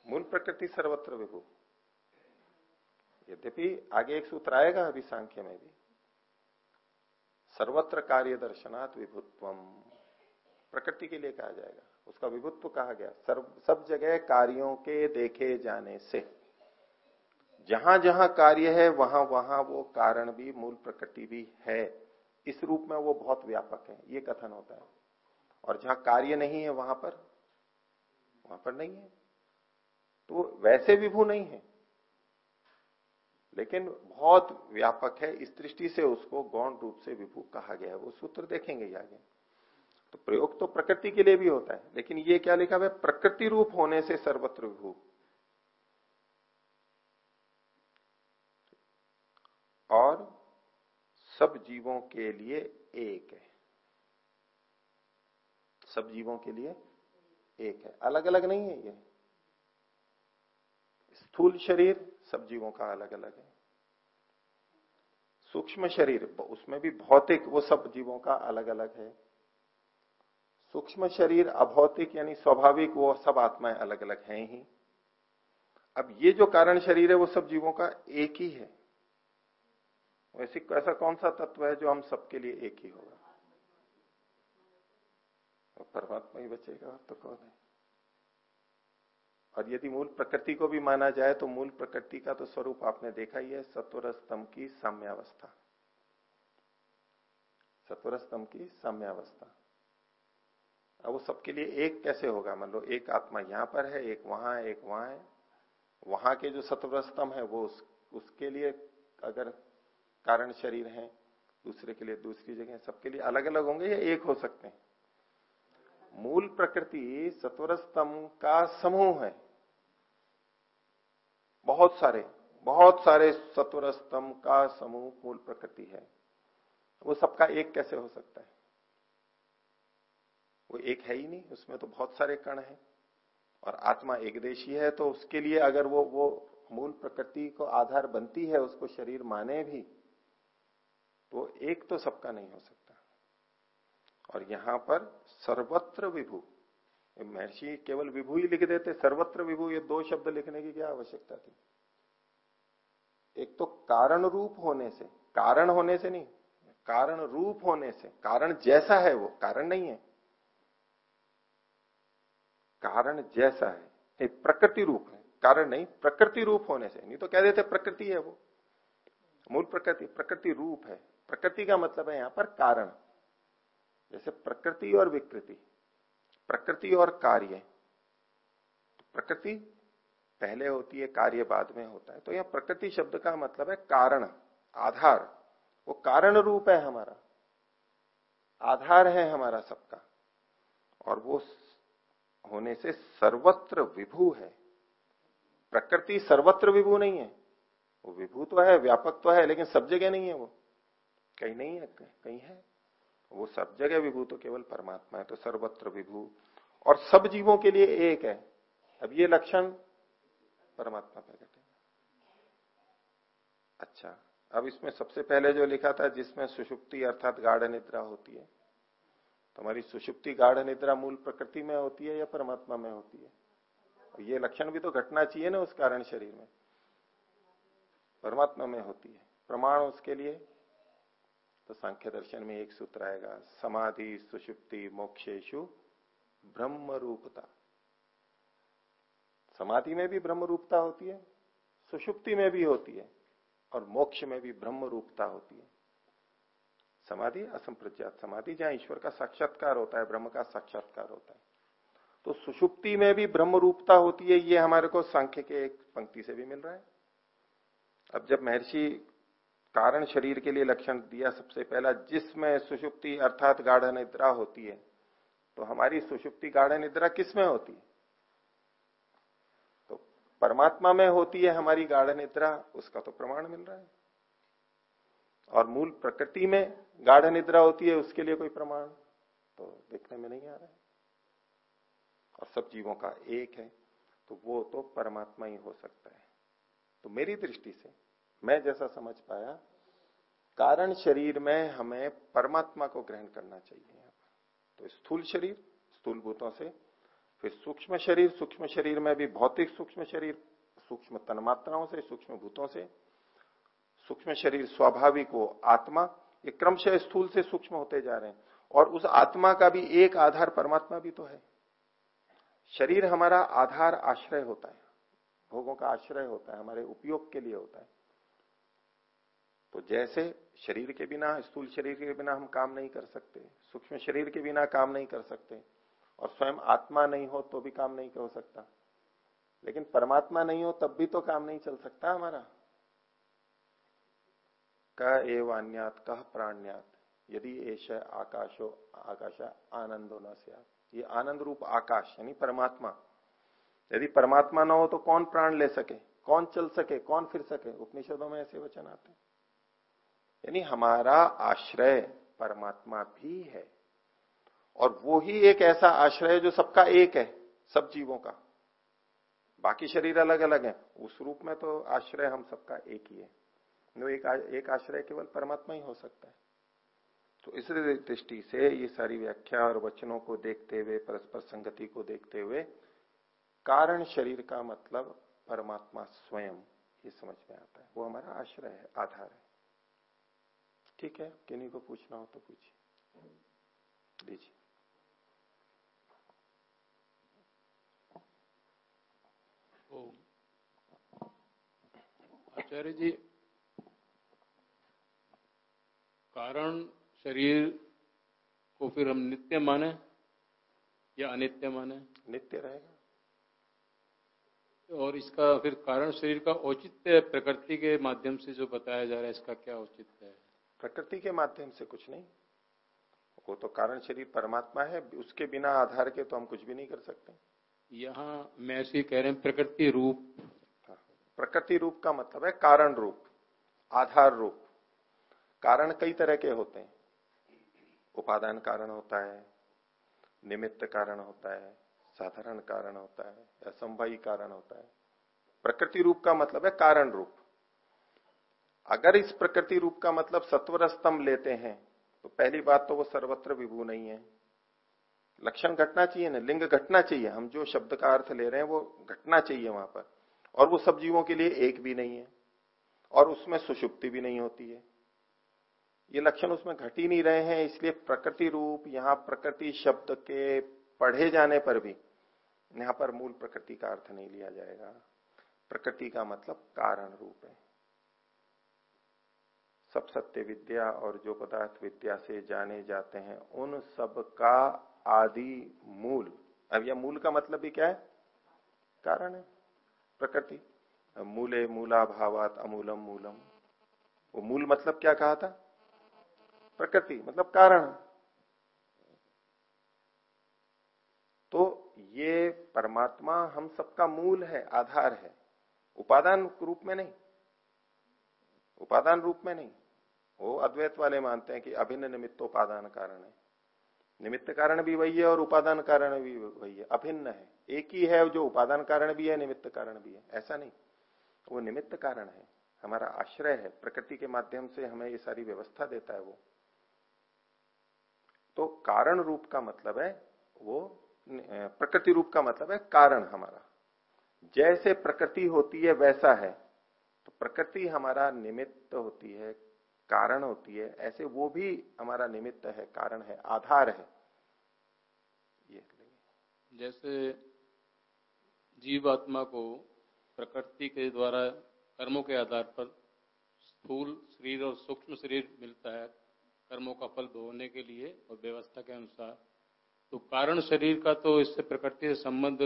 [SPEAKER 1] मूल प्रकृति सर्वत्र विभू। यद्यपि आगे एक सूत्र आएगा अभी सांख्य में भी। सर्वत्र कार्य दर्शनात् विभुत्वम। प्रकृति के लिए कहा जाएगा। उसका विभुत्व कहा गया। सर्व, सब जगह कार्यों के देखे जाने से। जहाँ जहाँ कार्य है, वहाँ वहाँ वो कारण भी, मूल प्रकृति भी है। इस रूप में वो बहुत व्यापक है। ये कथन होता है। और जहाँ कार्य नहीं है, वहाँ पर वहाँ पर नहीं है। तो वैसे विभू नहीं है। लेकिन बहुत व्यापक है, इस दृष्टि से उसको गौण रूप से विभू कहा गया है। वो सूत्र देखेंगे आगे। तो प्रयोग तो प्रकृति के लिए भी होता है, लेकिन ये क्या लिखा है? प्रकृति रूप होने से सर्वत्र विभू। और सब जीवों के लिए एक है। सब जीवों के लिए एक है। अलग अलग नहीं है ये। स्थूल शरीर, सब जीवों का अलग अलग है। सूक्ष्म शरीर, उसमें भी भौतिक, वो सब जीवों का अलग अलग है। सूक्ष्म शरीर, अभौतिक यानी स्वाभाविक, वो सब आत्माएँ अलग अलग हैं ही। अब ये जो कारण शरीर है, वो सब जीवों का एक ही है। वैसे ऐसा कौन सा तत्व है जो हम सबके लिए एक ही होगा? परमात्मा ही बचेगा तो कौन है? और यदि मूल प्रकृति को भी माना जाए तो मूल प्रकृति का तो स्वरूप आपने देखा ही है सत्वर स्तंभ की साम्यावस्था। सत्वर स्तंभ की साम्यावस्था। अब वो सबके लिए एक कैसे होगा? मान लो एक आत्मा यहाँ पर है एक वहाँ है एक वहाँ है। वहाँ के जो सत्वर स्तंभ है वो उस, उसके लिए अगर कारण शरीर है दूसरे के लिए दूसरी जगह सबके लिए अलग अलग होंगे या एक हो सकते हैं? मूल प्रकृति सत्वर स्तंभ का समूह है। बहुत सारे बहुत सारे सत्वर स्तंभ का समूह मूल प्रकृति है। वो सबका एक कैसे हो सकता है? वो एक है ही नहीं, उसमें तो बहुत सारे कण हैं। और आत्मा एक देशी है तो उसके लिए अगर वो वो मूल प्रकृति को आधार बनती है, उसको शरीर माने भी तो एक तो सबका नहीं हो सकता। और यहाँ पर सर्वत्र विभू महर्षि केवल विभू ही लिख देते, सर्वत्र विभू, ये दो शब्द लिखने की क्या आवश्यकता थी? एक तो कारण रूप होने से, कारण होने से नहीं, कारण रूप होने से, कारण जैसा है वो, कारण नहीं है। कारण जैसा है, नहीं, प्रकृति रूप है, कारण नहीं, प्रकृति रूप होने से, नहीं तो कह देते प्रकृति है वो। मूल प्रकृति प्रकृति रूप है, प्रकृति का मतलब है यहाँ पर कारण, जैसे प्रकृति और विकृति। प्रकृति और कार्य। प्रकृति पहले होती है, कार्य बाद में होता है। तो यह प्रकृति शब्द का मतलब है कारण, आधार। वो कारण रूप है हमारा। आधार है हमारा सबका। और वो होने से सर्वत्र विभू है। प्रकृति सर्वत्र विभू नहीं है। वो विभू तो है व्यापक तो है, लेकिन सब जगह नहीं है वो। कहीं नहीं है, कहीं है। वो सब जगह विभू तो केवल परमात्मा है तो सर्वत्र विभू। और सब जीवों के लिए एक है। अब ये लक्षण परमात्मा प्रकट है। अच्छा अब इसमें सबसे पहले जो लिखा था, जिसमें सुषुप्ति अर्थात गाढ़ निद्रा होती है तो हमारी सुषुप्ति गाढ़ निद्रा मूल प्रकृति में होती है या परमात्मा में होती है? ये लक्षण भी तो घटना चाहिए ना उस कारण शरीर में। परमात्मा में होती है। प्रमाण उसके लिए तो सांख्य दर्शन में एक सूत्र आएगा, समाधि, सुषुप्ति, मोक्षेशु ब्रह्म रूपता समाधि में भी ब्रह्म रूपता होती है, सुषुप्ति में भी होती है, और मोक्ष में भी ब्रह्म रूपता होती है। समाधि असंप्रज्ञात, समाधि जहाँ ईश्वर का साक्षात्कार होता है, ब्रह्म का साक्षात्कार होता है। तो सुषुप्ति में भी ब्रह्म रूपता होती है, ये हमारे को सांख्य के एक पंक्ति से भी मिल रहा है। अब जब महर्षि कारण शरीर के लिए लक्षण दिया सबसे पहला, जिसमें सुषुप्ति अर्थात गाढ़ निद्रा होती है। तो हमारी सुषुप्ति गाढ़ निद्रा किसमें होती है? तो परमात्मा में होती है हमारी गाढ़ निद्रा, उसका तो प्रमाण मिल रहा है। और मूल प्रकृति में गाढ़ निद्रा होती है, उसके लिए कोई प्रमाण तो देखने में नहीं आ रहा है। और सब जीवों का एक है तो वो तो परमात्मा ही हो सकता है। तो मेरी दृष्टि से मैं जैसा समझ पाया, कारण शरीर में हमें परमात्मा को ग्रहण करना चाहिए। तो स्थूल शरीर, स्थूल भूतों से, फिर सूक्ष्म शरीर सूक्ष्म शरीर में भी भौतिक सूक्ष्म शरीर, सूक्ष्म तन्मात्राओं से, सूक्ष्म भूतों से, सूक्ष्म शरीर स्वाभाविक हो, आत्मा, ये क्रमशः स्थूल से सूक्ष्म होते जा रहे हैं। और उस आत्मा का भी एक आधार परमात्मा भी तो है। शरीर हमारा आधार आश्रय होता है, भोगों का आश्रय होता है, हमारे उपयोग के लिए होता है। तो जैसे शरीर के बिना, स्थूल शरीर के बिना हम काम नहीं कर सकते, सूक्ष्म शरीर के बिना काम नहीं कर सकते, और स्वयं आत्मा नहीं हो तो भी काम नहीं हो सकता। लेकिन परमात्मा नहीं हो तब भी तो काम नहीं चल सकता हमारा। क एव अन्यात कह प्राण्यात, यदि ऐश आकाशो, आकाश आनंदो न ये आनंद रूप आकाश, यानी परमात्मा। यदि परमात्मा न हो तो कौन प्राण ले सके, कौन चल सके, कौन फिर सके? उपनिषदों में ऐसे वचन आते हैं। यानी हमारा आश्रय परमात्मा भी है। और वो ही एक ऐसा आश्रय जो सबका एक है सब जीवों का। बाकी शरीर अलग अलग है। उस रूप में तो आश्रय हम सबका एक ही है। वो एक, एक आश्रय केवल परमात्मा ही हो सकता है। तो इस दृष्टि से ये सारी व्याख्या और वचनों को देखते हुए परस्पर संगति को देखते हुए कारण शरीर का मतलब परमात्मा स्वयं ये समझ में आता है। वो हमारा आश्रय है आधार है। ठीक है किन्हीं को पूछना हो तो पूछिए। दीजिए।
[SPEAKER 5] आचार्य जी कारण शरीर को फिर हम नित्य माने या अनित्य माने?
[SPEAKER 1] नित्य रहेगा।
[SPEAKER 5] और इसका फिर कारण शरीर का औचित्य प्रकृति के माध्यम से जो बताया जा रहा है इसका क्या औचित्य है?
[SPEAKER 1] प्रकृति के माध्यम से कुछ नहीं। वो तो कारण शरीर परमात्मा है उसके बिना आधार के तो हम कुछ भी नहीं कर सकते।
[SPEAKER 5] यहाँ मैं ऐसे कह रहे हैं प्रकृति रूप।
[SPEAKER 1] हाँ, प्रकृति रूप का मतलब है कारण रूप आधार रूप। कारण कई तरह के होते हैं। उपादान कारण होता है निमित्त कारण होता है साधारण कारण होता है या संभाई कारण होता है। प्रकृति रूप का मतलब है कारण रूप। अगर इस प्रकृति रूप का मतलब सत्वर स्तंभ लेते हैं तो पहली बात तो वो सर्वत्र विभू नहीं है। लक्षण घटना चाहिए ना, लिंग घटना चाहिए। हम जो शब्द का अर्थ ले रहे हैं, वो घटना चाहिए वहाँ पर। और वो सब जीवों के लिए एक भी नहीं है। और उसमें सुषुप्ति भी नहीं होती है। ये लक्षण उसमें घट ही नहीं रहे हैं, इसलिए प्रकृति रूप, यहाँ प्रकृति शब्द के पढ़े जाने पर भी यहाँ पर मूल प्रकृति का अर्थ नहीं लिया जाएगा। प्रकृति का मतलब कारण रूप है। सब सत्य विद्या और जो पदार्थ विद्या से जाने जाते हैं, उन सब का आदि मूल। अब यह मूल का मतलब भी क्या है? कारण है, प्रकृति। मूले मूला भावात अमूलम मूलम। वो मूल मतलब क्या कहा था? प्रकृति मतलब कारण। तो ये परमात्मा हम सबका मूल है, आधार है। उपादान रूप में नहीं। उपादान रूप में नहीं। वो अद्वैत वाले मानते हैं कि अभिन्न निमित्त उपादान कारण है। निमित्त कारण भी वही है और उपादान कारण भी वही है। अभिन्न है। एक ही है, जो उपादान कारण भी है, निमित्त कारण भी है। ऐसा नहीं। वो निमित्त कारण है। हमारा आश्रय है। प्रकृति के माध्यम से हमें ये सारी व्यवस्था देता है वो। तो कारण रूप का मतलब है वो प्रकृति रूप का मतलब है कारण हमारा। जैसे प्रकृति होती है, वैसा है। तो प्रकृति हमारा निमित्त होती है कारण होती है ऐसे वो भी हमारा निमित्त है कारण है आधार है। ये
[SPEAKER 5] जैसे जीवात्मा को प्रकृति के द्वारा कर्मों के आधार पर स्थूल शरीर और सूक्ष्म शरीर मिलता है कर्मों का फल भोगने के लिए और व्यवस्था के अनुसार। तो कारण शरीर का तो इससे प्रकृति से संबंध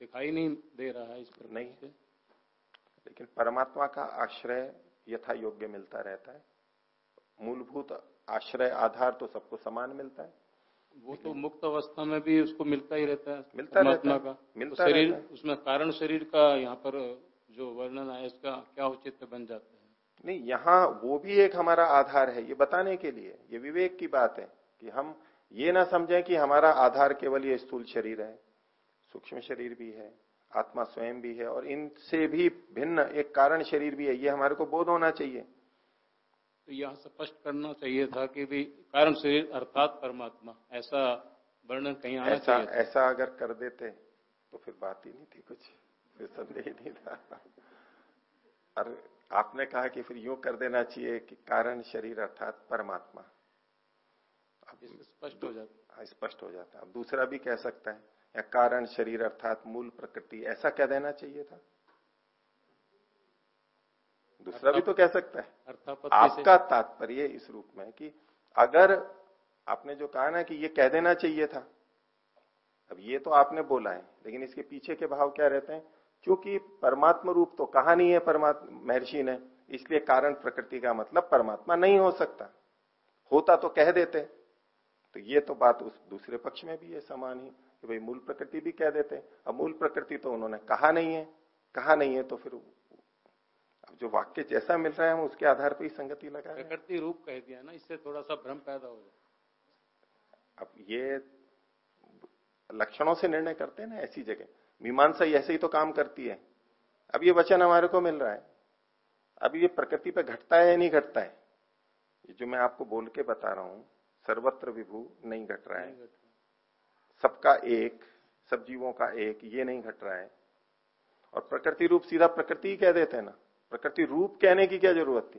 [SPEAKER 5] दिखाई नहीं दे रहा है इस पर
[SPEAKER 1] नहीं। से। लेकिन परमात्मा का आश्रय यथा योग्य मिलता रहता है। मूलभूत आश्रय आधार तो सबको समान मिलता है।
[SPEAKER 5] वो तो मुक्त अवस्था में भी उसको मिलता ही रहता है।
[SPEAKER 1] मिलता रहता है,
[SPEAKER 5] का।
[SPEAKER 1] मिलता
[SPEAKER 5] तो शरीर उसमें कारण शरीर का यहाँ पर जो वर्णन है इसका क्या उचित बन जाता है?
[SPEAKER 1] नहीं यहाँ वो भी एक हमारा आधार है ये बताने के लिए। ये विवेक की बात है कि हम ये ना समझें कि हमारा आधार केवल ये स्थूल शरीर है सूक्ष्म शरीर भी है। आत्मा स्वयं भी है और इनसे भी भिन्न एक कारण शरीर भी है ये हमारे को बोध होना चाहिए।
[SPEAKER 5] तो यहाँ स्पष्ट करना चाहिए था कि भी कारण शरीर अर्थात परमात्मा ऐसा वर्णन कहीं आना
[SPEAKER 1] ऐसा
[SPEAKER 5] चाहिए
[SPEAKER 1] ऐसा अगर कर देते तो फिर बात ही नहीं थी कुछ फिर संदेह नहीं था। और आपने कहा कि फिर यूँ कर देना चाहिए कि कारण शरीर अर्थात परमात्मा।
[SPEAKER 5] स्पष्ट हो जाता
[SPEAKER 1] हाँ, स्पष्ट हो जाता है। अब दूसरा भी कह सकता है। या कारण शरीर अर्थात मूल प्रकृति ऐसा कह देना चाहिए था? दूसरा भी तो कह सकता है। आपका तात्पर्य इस रूप में कि अगर आपने जो कहा ना कि ये कह देना चाहिए था अब ये तो आपने बोला है लेकिन इसके पीछे के भाव क्या रहते हैं? क्योंकि परमात्मा रूप तो कहा नहीं है परमात्मा महर्षि ने इसलिए कारण प्रकृति का मतलब परमात्मा नहीं हो सकता। होता तो कह देते तो ये तो बात उस दूसरे पक्ष में भी है समान ही कि भाई मूल प्रकृति भी कह देते अब मूल प्रकृति तो उन्होंने कहा नहीं है। कहा नहीं है तो फिर अब जो वाक्य जैसा मिल रहा है हम उसके आधार पर ही संगति लगा रहे
[SPEAKER 5] प्रकृति रूप कह दिया ना इससे थोड़ा सा भ्रम पैदा हो जाए।
[SPEAKER 1] अब ये लक्षणों से निर्णय करते हैं ना ऐसी जगह। मीमांसा ऐसे ही तो काम करती है। अब ये वचन हमारे को मिल रहा है। अब ये प्रकृति पे घटता है या नहीं घटता है? ये जो मैं आपको बोल के बता रहा हूँ सर्वत्र विभू नहीं घट रहा है। सबका एक, सब जीवों का एक, ये नहीं घट रहा है। और प्रकृति रूप सीधा प्रकृति ही कह देते हैं ना। प्रकृति रूप कहने की क्या ज़रूरत थी?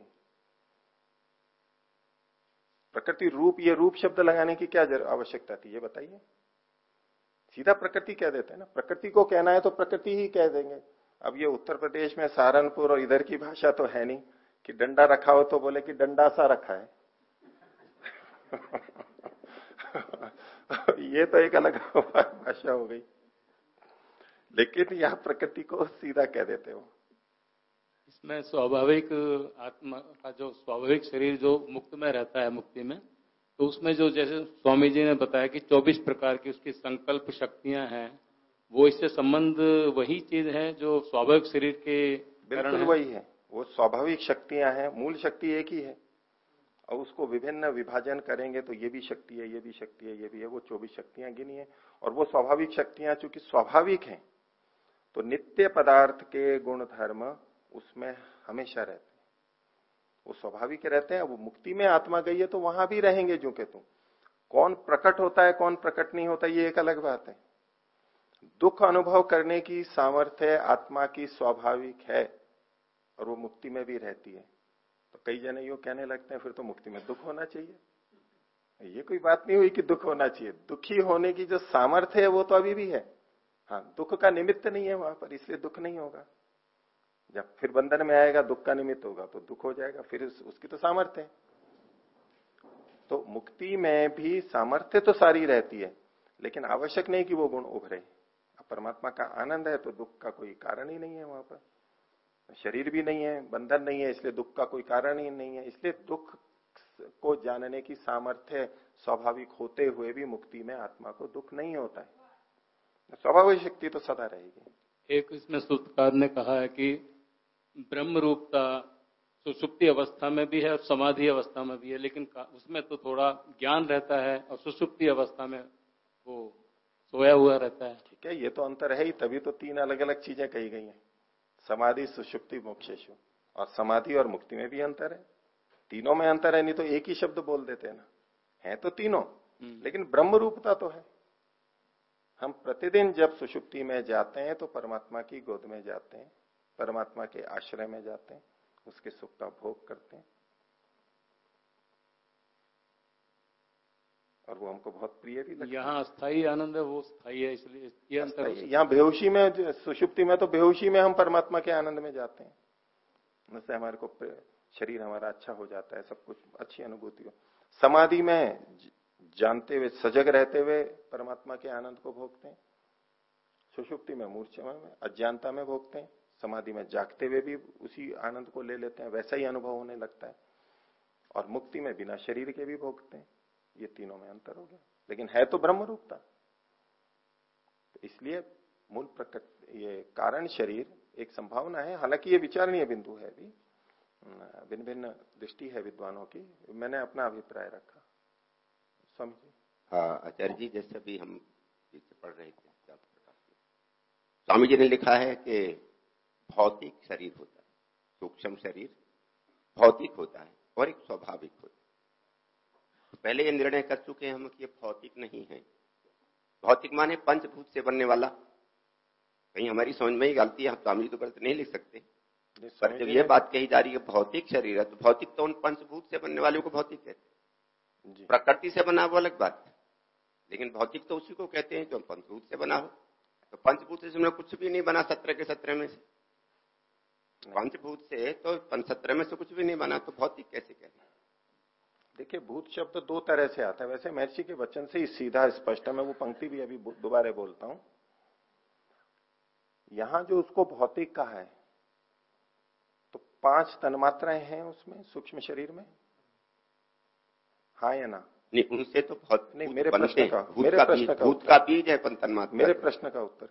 [SPEAKER 1] प्रकृति रूप, ये रूप शब्द लगाने की क्या आवश्यकता थी, ये बताइए। सीधा प्रकृति कह देते हैं ना। प्रकृति को कहना है तो प्रकृति ही कह देंगे। अब ये उत्तर प्रदेश में सहारनपुर और इधर की भाषा तो है नहीं। कि डंडा रखा हो तो बोले कि डंडा सा रखा है। ये तो एक अलग भाषा हो गई। लेकिन यह प्रकृति को सीधा कह देते हो।
[SPEAKER 5] इसमें स्वाभाविक आत्मा का जो स्वाभाविक शरीर जो मुक्त में रहता है मुक्ति में तो उसमें जो जैसे स्वामी जी ने बताया कि 24 प्रकार की उसकी संकल्प शक्तियाँ हैं वो इससे संबंध वही चीज़ है जो स्वाभाविक शरीर के कारण
[SPEAKER 1] बिल्कुल वही है। वो स्वाभाविक शक्तियाँ हैं मूल शक्ति एक ही है। और उसको विभिन्न विभाजन करेंगे तो ये भी शक्ति है, ये भी शक्ति है, ये भी है, वो चौबीस शक्तियाँ गिनी है और वो स्वाभाविक शक्तियाँ चूँकि स्वाभाविक हैं तो नित्य पदार्थ के गुण धर्म उसमें हमेशा रहते हैं। वो स्वाभाविक रहते हैं वो मुक्ति में आत्मा गई है तो वहाँ भी रहेंगे जो के तुम कौन प्रकट होता है, कौन प्रकट नहीं होता, ये एक अलग बात है। दुख अनुभव करने की सामर्थ्य आत्मा की स्वाभाविक है और वो मुक्ति में भी रहती है। कई जने यूँ कहने लगते हैं फिर तो मुक्ति में दुख होना चाहिए। ये कोई बात नहीं हुई कि दुख होना चाहिए। दुखी होने की जो सामर्थ्य है वो तो अभी भी है। हाँ दुख का निमित्त नहीं है वहाँ पर इसलिए दुख नहीं होगा। जब फिर बंधन में आएगा दुख का निमित्त होगा तो दुख हो जाएगा फिर उस, उसकी तो सामर्थ्य है। तो मुक्ति में भी सामर्थ्य तो सारी रहती है लेकिन आवश्यक नहीं कि वो गुण उभरे। परमात्मा का आनंद है तो दुख का कोई कारण ही नहीं है वहाँ पर। शरीर भी नहीं है बंधन नहीं है इसलिए दुख का कोई कारण ही नहीं है। इसलिए दुख को जानने की सामर्थ्य स्वाभाविक होते हुए भी मुक्ति में आत्मा को दुख नहीं होता है। स्वाभाविक शक्ति तो सदा रहेगी।
[SPEAKER 5] एक इसमें सूत्रकार ने कहा है कि ब्रह्म रूपता सुषुप्ति अवस्था में भी है और समाधि अवस्था में भी है लेकिन उसमें तो थोड़ा ज्ञान रहता है और सुषुप्ति अवस्था में वो सोया हुआ रहता है।
[SPEAKER 1] ठीक है ये तो अंतर है ही तभी तो तीन अलग अलग चीज़ें कही गई हैं। समाधि सुषुप्ति मोक्षेशु और समाधि और मुक्ति में भी अंतर है। तीनों में अंतर है नहीं तो एक ही शब्द बोल देते ना। है तो तीनों
[SPEAKER 5] हम्म।
[SPEAKER 1] लेकिन ब्रह्म रूपता तो है। हम प्रतिदिन जब सुषुप्ति में जाते हैं तो परमात्मा की गोद में जाते हैं परमात्मा के आश्रय में जाते हैं उसके सुख का भोग करते हैं। और वो हमको बहुत प्रिय भी लगता
[SPEAKER 5] यहाँ स्थायी आनंद है वो स्थायी है इसलिए ये अंतर सकता।
[SPEAKER 1] यहाँ बेहोशी में सुषुप्ति में तो बेहोशी में हम परमात्मा के आनंद में जाते हैं। उससे हमारे को शरीर हमारा अच्छा हो जाता है सब कुछ अच्छी अनुभूति हो। समाधि में जानते हुए सजग रहते हुए परमात्मा के आनंद को भोगते हैं। सुषुप्ति में मूर्छा में अज्ञानता में भोगते हैं। समाधि में जागते हुए भी उसी आनंद को ले लेते हैं वैसा ही अनुभव होने लगता है। और मुक्ति में बिना शरीर के भी भोगते हैं। ये तीनों में अंतर हो गया। लेकिन है तो ब्रह्म रूपता तो इसलिए मूल प्रकृत ये कारण शरीर, एक संभावना है। हालाँकि ये विचारणीय बिंदु है भी। भिन्न भिन्न दृष्टि है विद्वानों की। मैंने अपना अभिप्राय रखा। स्वामी जी।
[SPEAKER 3] हाँ आचार्य जी, जैसे भी हम पीछे पढ़ रहे थे। स्वामी जी ने लिखा है कि भौतिक शरीर होता है। सूक्ष्म शरीर भौतिक होता है और एक स्वाभाविक हो। पहले ये निर्णय कर चुके हैं हम कि ये भौतिक नहीं है। भौतिक माने पंचभूत से बनने वाला। कहीं हमारी समझ में ही गलती है हम स्वामी तो गलत नहीं लिख सकते। पर जब ये बात कही जा रही है भौतिक शरीर है तो भौतिक तो उन पंचभूत से बनने वाले को भौतिक कहते हैं। प्रकृति से बना वो अलग बात है। लेकिन भौतिक तो उसी को कहते हैं जो पंचभूत से बना हो। तो पंचभूत से उसमें कुछ भी नहीं बना सत्रह के सत्रह में से। पंचभूत से तो सत्रह में से कुछ भी नहीं बना तो भौतिक कैसे कहते
[SPEAKER 1] देखिए भूत शब्द दो तरह से आता है। वैसे महर्षि के वचन से ही सीधा स्पष्ट है। मैं वो पंक्ति भी अभी दोबारा बोलता हूँ। यहाँ जो उसको भौतिक कहा है तो पाँच तन्मात्राएँ हैं उसमें सूक्ष्म शरीर में। हाँ या ना?
[SPEAKER 3] नहीं उनसे तो बहुत
[SPEAKER 1] नहीं मेरे प्रश्न का
[SPEAKER 3] मेरे प्रश्न का भूत का बीज है तन्मात्रा।
[SPEAKER 1] मेरे प्रश्न का उत्तर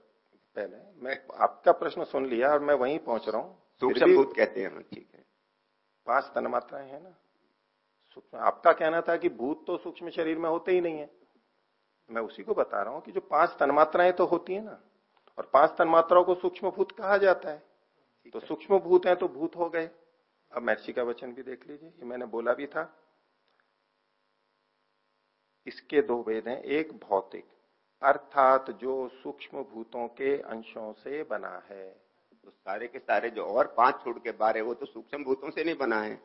[SPEAKER 1] पहले। मैं आपका प्रश्न सुन लिया और मैं वहीं पहुँच रहा हूँ।
[SPEAKER 3] सूक्ष्म भूत कहते हैं ठीक है।
[SPEAKER 1] पाँच तन्मात्राएँ हैं ना? सूक्ष्म आपका कहना था कि भूत तो सूक्ष्म शरीर में होते ही नहीं है। मैं उसी को बता रहा हूँ कि जो पाँच तन्मात्राएँ तो होती है ना और पाँच तन्मात्राओं को सूक्ष्म भूत कहा जाता है। तो सूक्ष्म भूत है तो भूत हो गए। अब महर्षि का वचन भी देख लीजिए ये मैंने बोला भी था। इसके दो भेद हैं एक भौतिक अर्थात जो सूक्ष्म भूतों के अंशों से बना है।
[SPEAKER 3] तो सारे के सारे जो और पाँच छोड़ के बारे वो तो सूक्ष्म भूतों से नहीं बना है।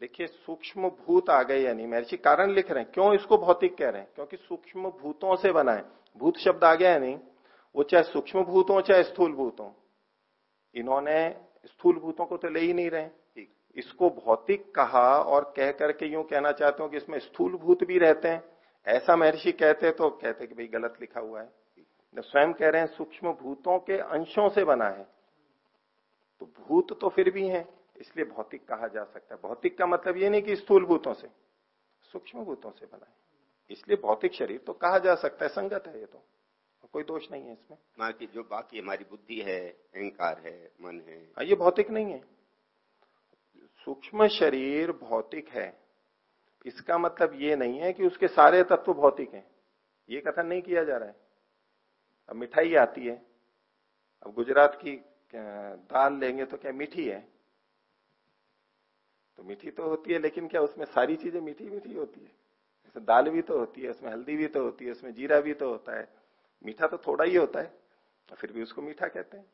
[SPEAKER 1] देखिए सूक्ष्म भूत आ गए यानी महर्षि कारण लिख रहे हैं। क्यों इसको भौतिक कह रहे हैं? क्योंकि सूक्ष्म भूतों से बना है। भूत शब्द आ गया है नहीं? वो चाहे सूक्ष्म भूत हो, चाहे स्थूल भूत हो। इन्होंने स्थूल भूतों को तो ले ही नहीं रहे इसको भौतिक कहा और कह करके यूँ कहना चाहते हो कि इसमें स्थूल भूत भी रहते हैं। ऐसा महर्षि कहते तो कहते कि भाई गलत लिखा हुआ है। स्वयं कह रहे हैं सूक्ष्म भूतों के अंशों से बना है। तो भूत तो फिर भी है। इसलिए भौतिक कहा जा सकता है। भौतिक का मतलब ये नहीं कि स्थूल भूतों से सूक्ष्म भूतों से बना है। इसलिए भौतिक शरीर तो कहा जा सकता है संगत है ये तो। कोई दोष नहीं है इसमें।
[SPEAKER 3] बाकी जो बाकी हमारी बुद्धि है अहंकार है मन है।
[SPEAKER 1] हाँ ये भौतिक नहीं है। सूक्ष्म शरीर भौतिक है। इसका मतलब ये नहीं है कि उसके सारे तत्व भौतिक हैं। ये कथन नहीं किया जा रहा है। अब मिठाई आती है। अब गुजरात की दाल लेंगे तो क्या मीठी है? तो मीठी तो होती है, लेकिन क्या उसमें सारी चीज़ें मीठी मीठी होती है? जैसे दाल भी तो होती है, उसमें हल्दी भी तो होती है, उसमें जीरा भी तो होता है। मीठा तो थोड़ा ही होता है फिर भी उसको मीठा कहते हैं।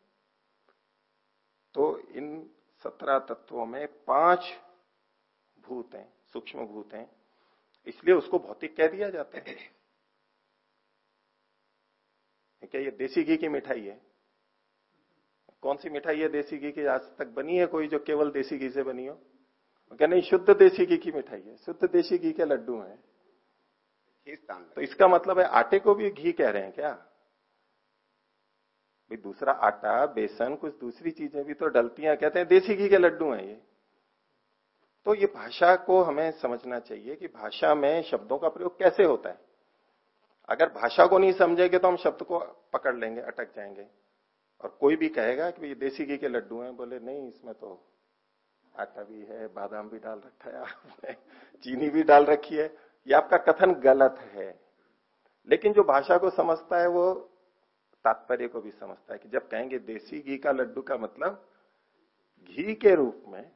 [SPEAKER 1] तो इन सत्रह तत्वों में पाँच भूत हैं, सूक्ष्म भूत हैं, इसलिए उसको भौतिक कह दिया जाता है। क्या, ये देसी घी की मिठाई है? कौन सी मिठाई है देसी घी की? आज तक बनी है कोई जो केवल देसी घी से बनी हो? क्या नहीं शुद्ध देसी घी की मिठाई है। शुद्ध देसी घी के लड्डू हैं। तो इसका मतलब है आटे को भी घी कह रहे हैं क्या? भाई दूसरा आटा बेसन कुछ दूसरी चीज़ें भी तो डलती हैं कहते हैं देसी घी के लड्डू हैं ये। तो ये भाषा को हमें समझना चाहिए कि भाषा में शब्दों का प्रयोग कैसे होता है। अगर भाषा को नहीं समझेंगे तो हम शब्द को पकड़ लेंगे अटक जाएँगे। और कोई भी कहेगा कि ये देसी घी के लड्डू हैं बोले नहीं इसमें तो आटा भी है, बादाम भी डाल रखा है आपने, चीनी भी डाल रखी है। ये आपका कथन गलत है। लेकिन जो भाषा को समझता है, वो तात्पर्य को भी समझता है कि जब कहेंगे देसी घी का लड्डू का मतलब घी के रूप में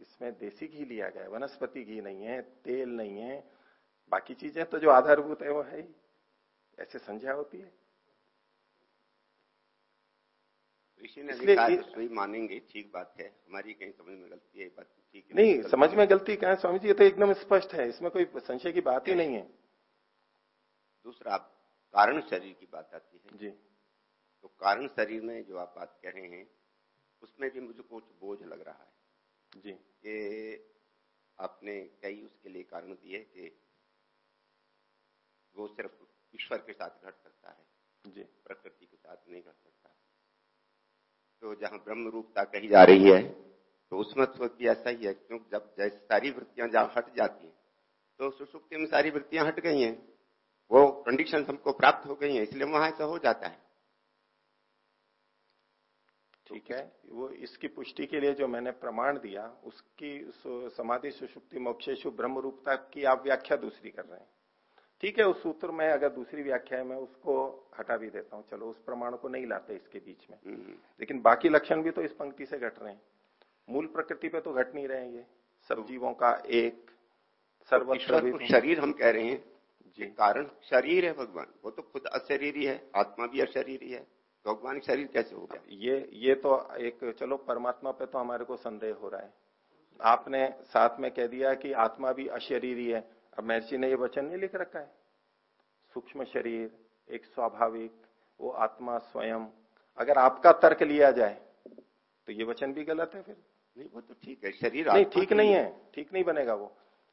[SPEAKER 1] इसमें देसी घी लिया गया वनस्पति घी नहीं है, तेल नहीं है, बाकी चीज़ें तो जो आधारभूत है, वो है ही। ऐसे संज्ञा होती है।
[SPEAKER 3] ऋषि ने लिखा तो मानेंगे ठीक बात है। हमारी कहीं समझ में गलती है बात ठीक
[SPEAKER 1] है नहीं समझ में गलती कहा स्वामी जी ये तो एकदम स्पष्ट है। इसमें कोई संशय की बात ही नहीं है।
[SPEAKER 3] दूसरा आप कारण शरीर की बात आती है।
[SPEAKER 1] जी।
[SPEAKER 3] तो कारण शरीर में जो आप बात कह रहे हैं उसमें भी मुझे कुछ बोझ लग रहा है।
[SPEAKER 1] जी।
[SPEAKER 3] कि आपने कई उसके लिए कारण दिए कि वो सिर्फ़ ईश्वर के साथ घट सकता है।
[SPEAKER 1] जी।
[SPEAKER 3] प्रकृति के साथ नहीं घट सकता। तो जहाँ ब्रह्म रूपता कही जा रही है तो उसमें तो भी ऐसा ही है क्योंकि जब जैसे सारी वृत्तियाँ जहाँ हट जाती हैं तो सुसुप्ति में सारी वृत्तियाँ हट गई हैं। वो कंडीशन हमको प्राप्त हो गई हैं, इसलिए वहाँ ऐसा हो जाता है।
[SPEAKER 1] ठीक है। वो इसकी पुष्टि के लिए जो मैंने प्रमाण दिया, उसकी समाधि सुषुप्ति मोक्षेशु ब्रह्म रूपता की आप व्याख्या दूसरी कर रहे हैं। ठीक है उस सूत्र में अगर दूसरी व्याख्या है मैं उसको हटा भी देता हूँ। चलो उस प्रमाण को नहीं लाते इसके बीच में। हम्म। लेकिन बाकी लक्षण भी तो इस पंक्ति से घट रहे हैं। मूल प्रकृति पे तो घट नहीं रहे ये। सब जीवों का एक सर्वत्र
[SPEAKER 3] शरीर हम कह रहे हैं। जी। कारण शरीर है भगवान। वो तो खुद अशरीरी है आत्मा भी अशरीरी है। भगवान शरीर कैसे होगा
[SPEAKER 1] ये ये तो एक चलो परमात्मा पे तो हमारे को संदेह हो रहा है। आपने साथ में कह दिया कि आत्मा भी अशरीरी है। अब महर्षि ने ये वचन नहीं लिख रखा है। सूक्ष्म शरीर एक स्वाभाविक वो आत्मा स्वयं। अगर आपका तर्क लिया जाए तो ये वचन भी गलत है फिर।
[SPEAKER 3] नहीं वो तो ठीक है शरीर
[SPEAKER 1] नहीं ठीक नहीं है ठीक नहीं बनेगा वो।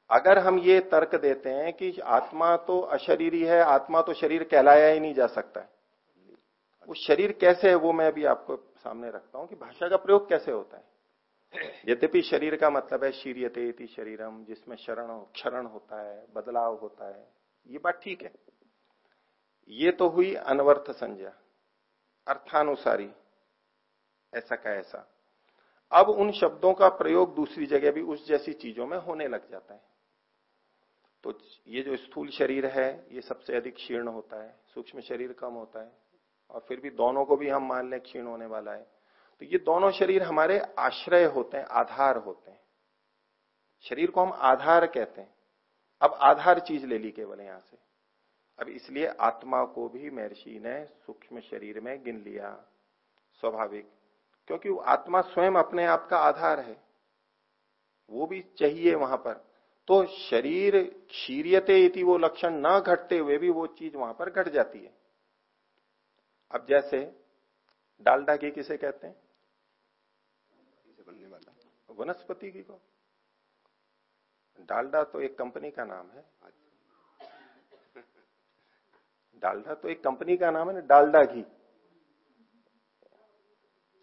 [SPEAKER 1] अगर हम ये तर्क देते हैं कि आत्मा तो अशरीरी है आत्मा तो शरीर कहलाया ही नहीं जा सकता है। वो शरीर कैसे है वो मैं अभी आपको सामने रखता हूँ कि भाषा का प्रयोग कैसे होता है। यद्यपि शरीर का मतलब है शीरियते शरीरम, जिसमें शरण क्षरण होता है, बदलाव होता है, ये बात ठीक है। ये तो हुई अनवर्थ संज्ञा, अर्थानुसारी, ऐसा का ऐसा। अब उन शब्दों का प्रयोग दूसरी जगह भी उस जैसी चीज़ों में होने लग जाता है। तो ये जो स्थूल शरीर है, ये सबसे अधिक क्षीर्ण होता है, सूक्ष्म शरीर कम होता है, और फिर भी दोनों को भी हम मान लें, क्षीण होने वाला है। तो ये दोनों शरीर हमारे आश्रय होते हैं, आधार होते हैं। शरीर को हम आधार कहते हैं। अब आधार चीज़ ले ली केवल यहाँ से। अब इसलिए आत्मा को भी महर्षि ने सूक्ष्म शरीर में गिन लिया, स्वाभाविक। क्योंकि वो आत्मा स्वयं अपने आप का आधार है। वो भी चाहिए वहाँ पर। तो शरीर क्षीरियते इति वो लक्षण ना घटते हुए भी वो चीज़ वहाँ पर घट जाती है। अब जैसे डालडा घी किसे कहते हैं? वनस्पति घी को। डालडा तो एक कंपनी का नाम है। डालडा तो एक कंपनी का नाम है ना, डालडा घी।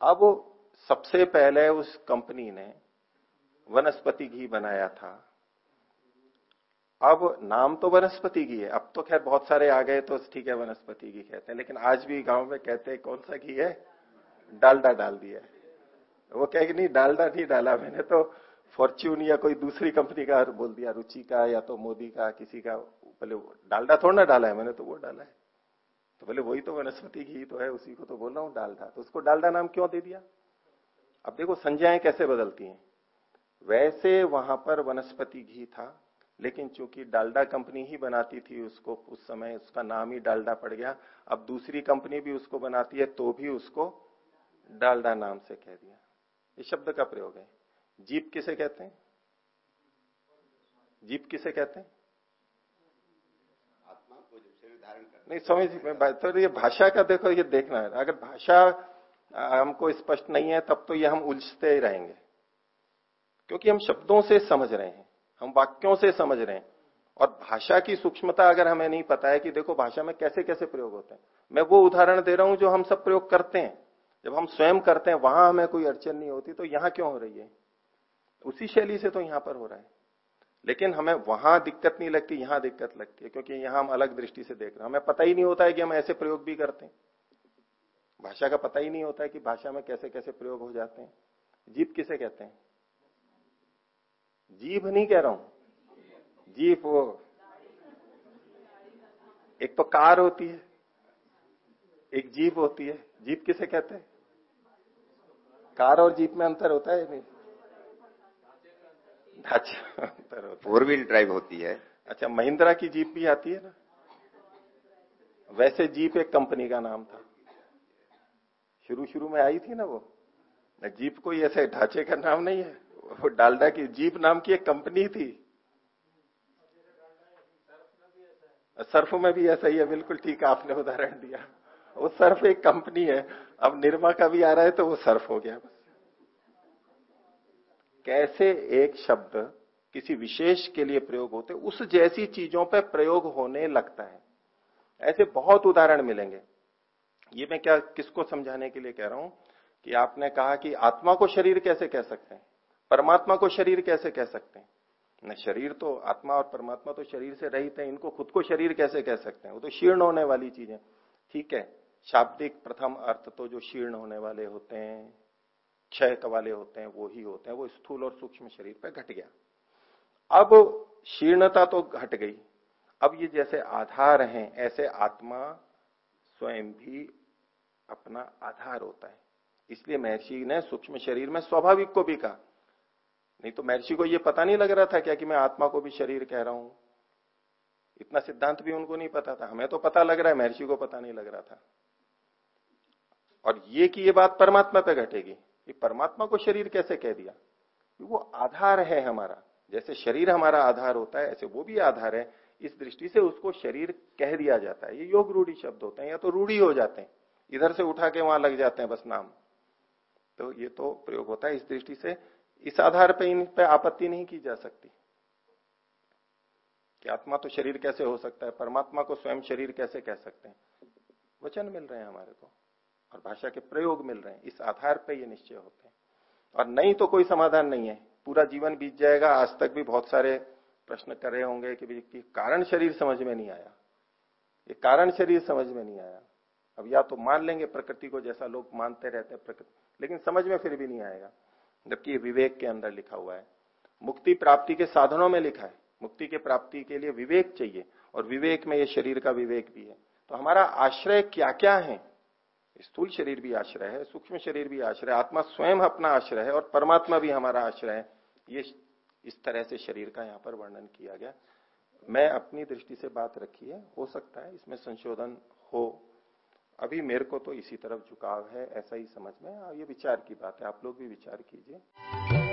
[SPEAKER 1] अब सबसे पहले उस कंपनी ने वनस्पति घी बनाया था। अब नाम तो वनस्पति घी है। अब तो खैर बहुत सारे आ गए तो ठीक है, वनस्पति घी कहते हैं। लेकिन आज भी गाँव में कहते हैं, कौन सा घी है? डालडा डाल दिया वो कहे नहीं डालडा नहीं डाला मैंने तो फॉर्च्यून या कोई दूसरी कंपनी का बोल दिया, रुचि का या तो मोदी का, किसी का बोले डालडा थोड़ा ना डाला है, मैंने तो वो डाला है। तो बोले वही तो वनस्पति घी तो है, उसी को तो बोल रहा हूँ डालडा तो उसको डालडा नाम क्यों दे दिया? अब देखो, संज्ञाएँ कैसे बदलती हैं। वैसे वहाँ पर वनस्पति घी था, लेकिन चूँकि डालडा कंपनी ही बनाती थी उसको, उस समय उसका नाम ही डालडा पड़ गया, अब दूसरी कंपनी भी उसको बनाती है तो भी उसको डालडा नाम से कह दिया। इस शब्द का प्रयोग है। जीप किसे कहते हैं? जीप किसे कहते हैं?
[SPEAKER 3] आत्मा को जब धारण कर
[SPEAKER 1] नहीं समझ तो ये भाषा का देखो ये देखना है। अगर भाषा हमको स्पष्ट नहीं है तब तो ये हम उलझते ही रहेंगे। क्योंकि हम शब्दों से समझ रहे हैं हम वाक्यों से समझ रहे हैं। और भाषा की सूक्ष्मता अगर हमें नहीं पता है कि देखो भाषा में कैसे कैसे प्रयोग होते हैं। मैं वो उदाहरण दे रहा हूँ जो हम सब प्रयोग करते हैं। जब हम स्वयं करते हैं, वहाँ हमें कोई अड़चन नहीं होती तो यहाँ क्यों हो रही है? उसी शैली से तो यहाँ पर हो रहा है। लेकिन हमें वहाँ दिक्कत नहीं लगती, यहाँ दिक्कत लगती है, क्योंकि यहाँ हम अलग दृष्टि से देख रहे हैं। हमें पता ही नहीं होता है कि हम ऐसे प्रयोग भी करते हैं। भाषा का पता ही नहीं होता है कि भाषा में कैसे कैसे प्रयोग हो जाते हैं। जीप किसे कहते हैं? जीभ नहीं कह रहा हूँ। जीप वो। एक तो कार होती है, एक जीप होती है। जीप किसे कहते हैं? कार और जीप में अंतर होता है नहीं? ढांचा अंतर होता
[SPEAKER 3] फोर व्हील ड्राइव होती है।
[SPEAKER 1] अच्छा महिंद्रा की जीप भी आती है ना? वैसे जीप एक कंपनी का नाम था। शुरू शुरू में आई थी ना वो। जीप कोई ऐसे ढांचे का नाम नहीं है। वो डालडा की जीप नाम की एक कंपनी थी। सर्फ में भी ऐसा ही है बिल्कुल ठीक आपने उदाहरण दिया। वो सर्फ एक कंपनी है। अब निर्मा का भी आ रहा है तो वो सर्फ हो गया बस। कैसे एक शब्द किसी विशेष के लिए प्रयोग होते उस जैसी चीज़ों पर प्रयोग होने लगता है। ऐसे बहुत उदाहरण मिलेंगे। ये मैं क्या, किसको समझाने के लिए कह रहा हूँ कि आपने कहा कि आत्मा को शरीर कैसे कह सकते हैं? परमात्मा को शरीर कैसे कह सकते हैं? न, शरीर तो आत्मा और परमात्मा तो शरीर से रहित है, इनको खुद को शरीर कैसे कह सकते हैं? वो तो शीर्ण होने वाली चीज़। ठीक है शाब्दिक प्रथम अर्थ तो जो शीर्ण होने वाले होते हैं क्षय वाले होते हैं, वो ही होते हैं, वो स्थूल और सूक्ष्म शरीर पर घट गया। अब शीर्णता तो घट गई। अब ये जैसे आधार हैं, ऐसे आत्मा स्वयं भी अपना आधार होता है। इसलिए महर्षि ने सूक्ष्म शरीर, में स्वाभाविक को भी कहा। नहीं तो महर्षि को ये पता नहीं लग रहा था क्या कि मैं आत्मा को भी शरीर कह रहा हूँ? इतना सिद्धांत भी उनको नहीं पता था। हमें तो पता लग रहा है, महर्षि को पता नहीं लग रहा था। और ये कि ये बात परमात्मा पे घटेगी, कि परमात्मा को शरीर कैसे कह दिया? वो आधार है हमारा। जैसे शरीर हमारा आधार होता है, ऐसे वो भी आधार है। इस दृष्टि से उसको शरीर कह दिया जाता है। ये योग रूढ़ी शब्द होते हैं, या तो रूढ़ी हो जाते हैं। इधर से उठा के वहाँ लग जाते हैं बस नाम। तो ये तो प्रयोग होता है इस दृष्टि से। इस आधार पे इन पे आपत्ति नहीं की जा सकती। कि आत्मा तो शरीर कैसे हो सकता है? परमात्मा को स्वयं शरीर कैसे कह सकते हैं? वचन मिल रहे हैं हमारे को। और भाषा के प्रयोग मिल रहे हैं। इस आधार पर ये निश्चय होते हैं। और नहीं तो कोई समाधान नहीं है। पूरा जीवन बीत जाएगा। आज तक भी बहुत सारे प्रश्न कर रहे होंगे कि भाई कारण शरीर समझ में नहीं आया। ये कारण शरीर समझ में नहीं आया। अब या तो मान लेंगे प्रकृति को जैसा लोग मानते रहते हैं प्रकृति, लेकिन समझ में फिर भी नहीं आएगा। जबकि विवेक के अंदर लिखा हुआ है। मुक्ति प्राप्ति के साधनों में लिखा है। मुक्ति के प्राप्ति के लिए विवेक चाहिए। और विवेक में ये शरीर का विवेक भी है। तो हमारा आश्रय क्या क्या है? स्थूल शरीर भी आश्रय है, सूक्ष्म शरीर भी आश्रय है, आत्मा स्वयं अपना आश्रय है और परमात्मा भी हमारा आश्रय है। ये इस तरह से शरीर का यहाँ पर वर्णन किया गया। मैं अपनी दृष्टि से बात रखी है, हो सकता है इसमें संशोधन हो। अभी मेरे को तो इसी तरफ़ झुकाव है, ऐसा ही समझ में ये विचार की बात है, आप लोग भी विचार कीजिए।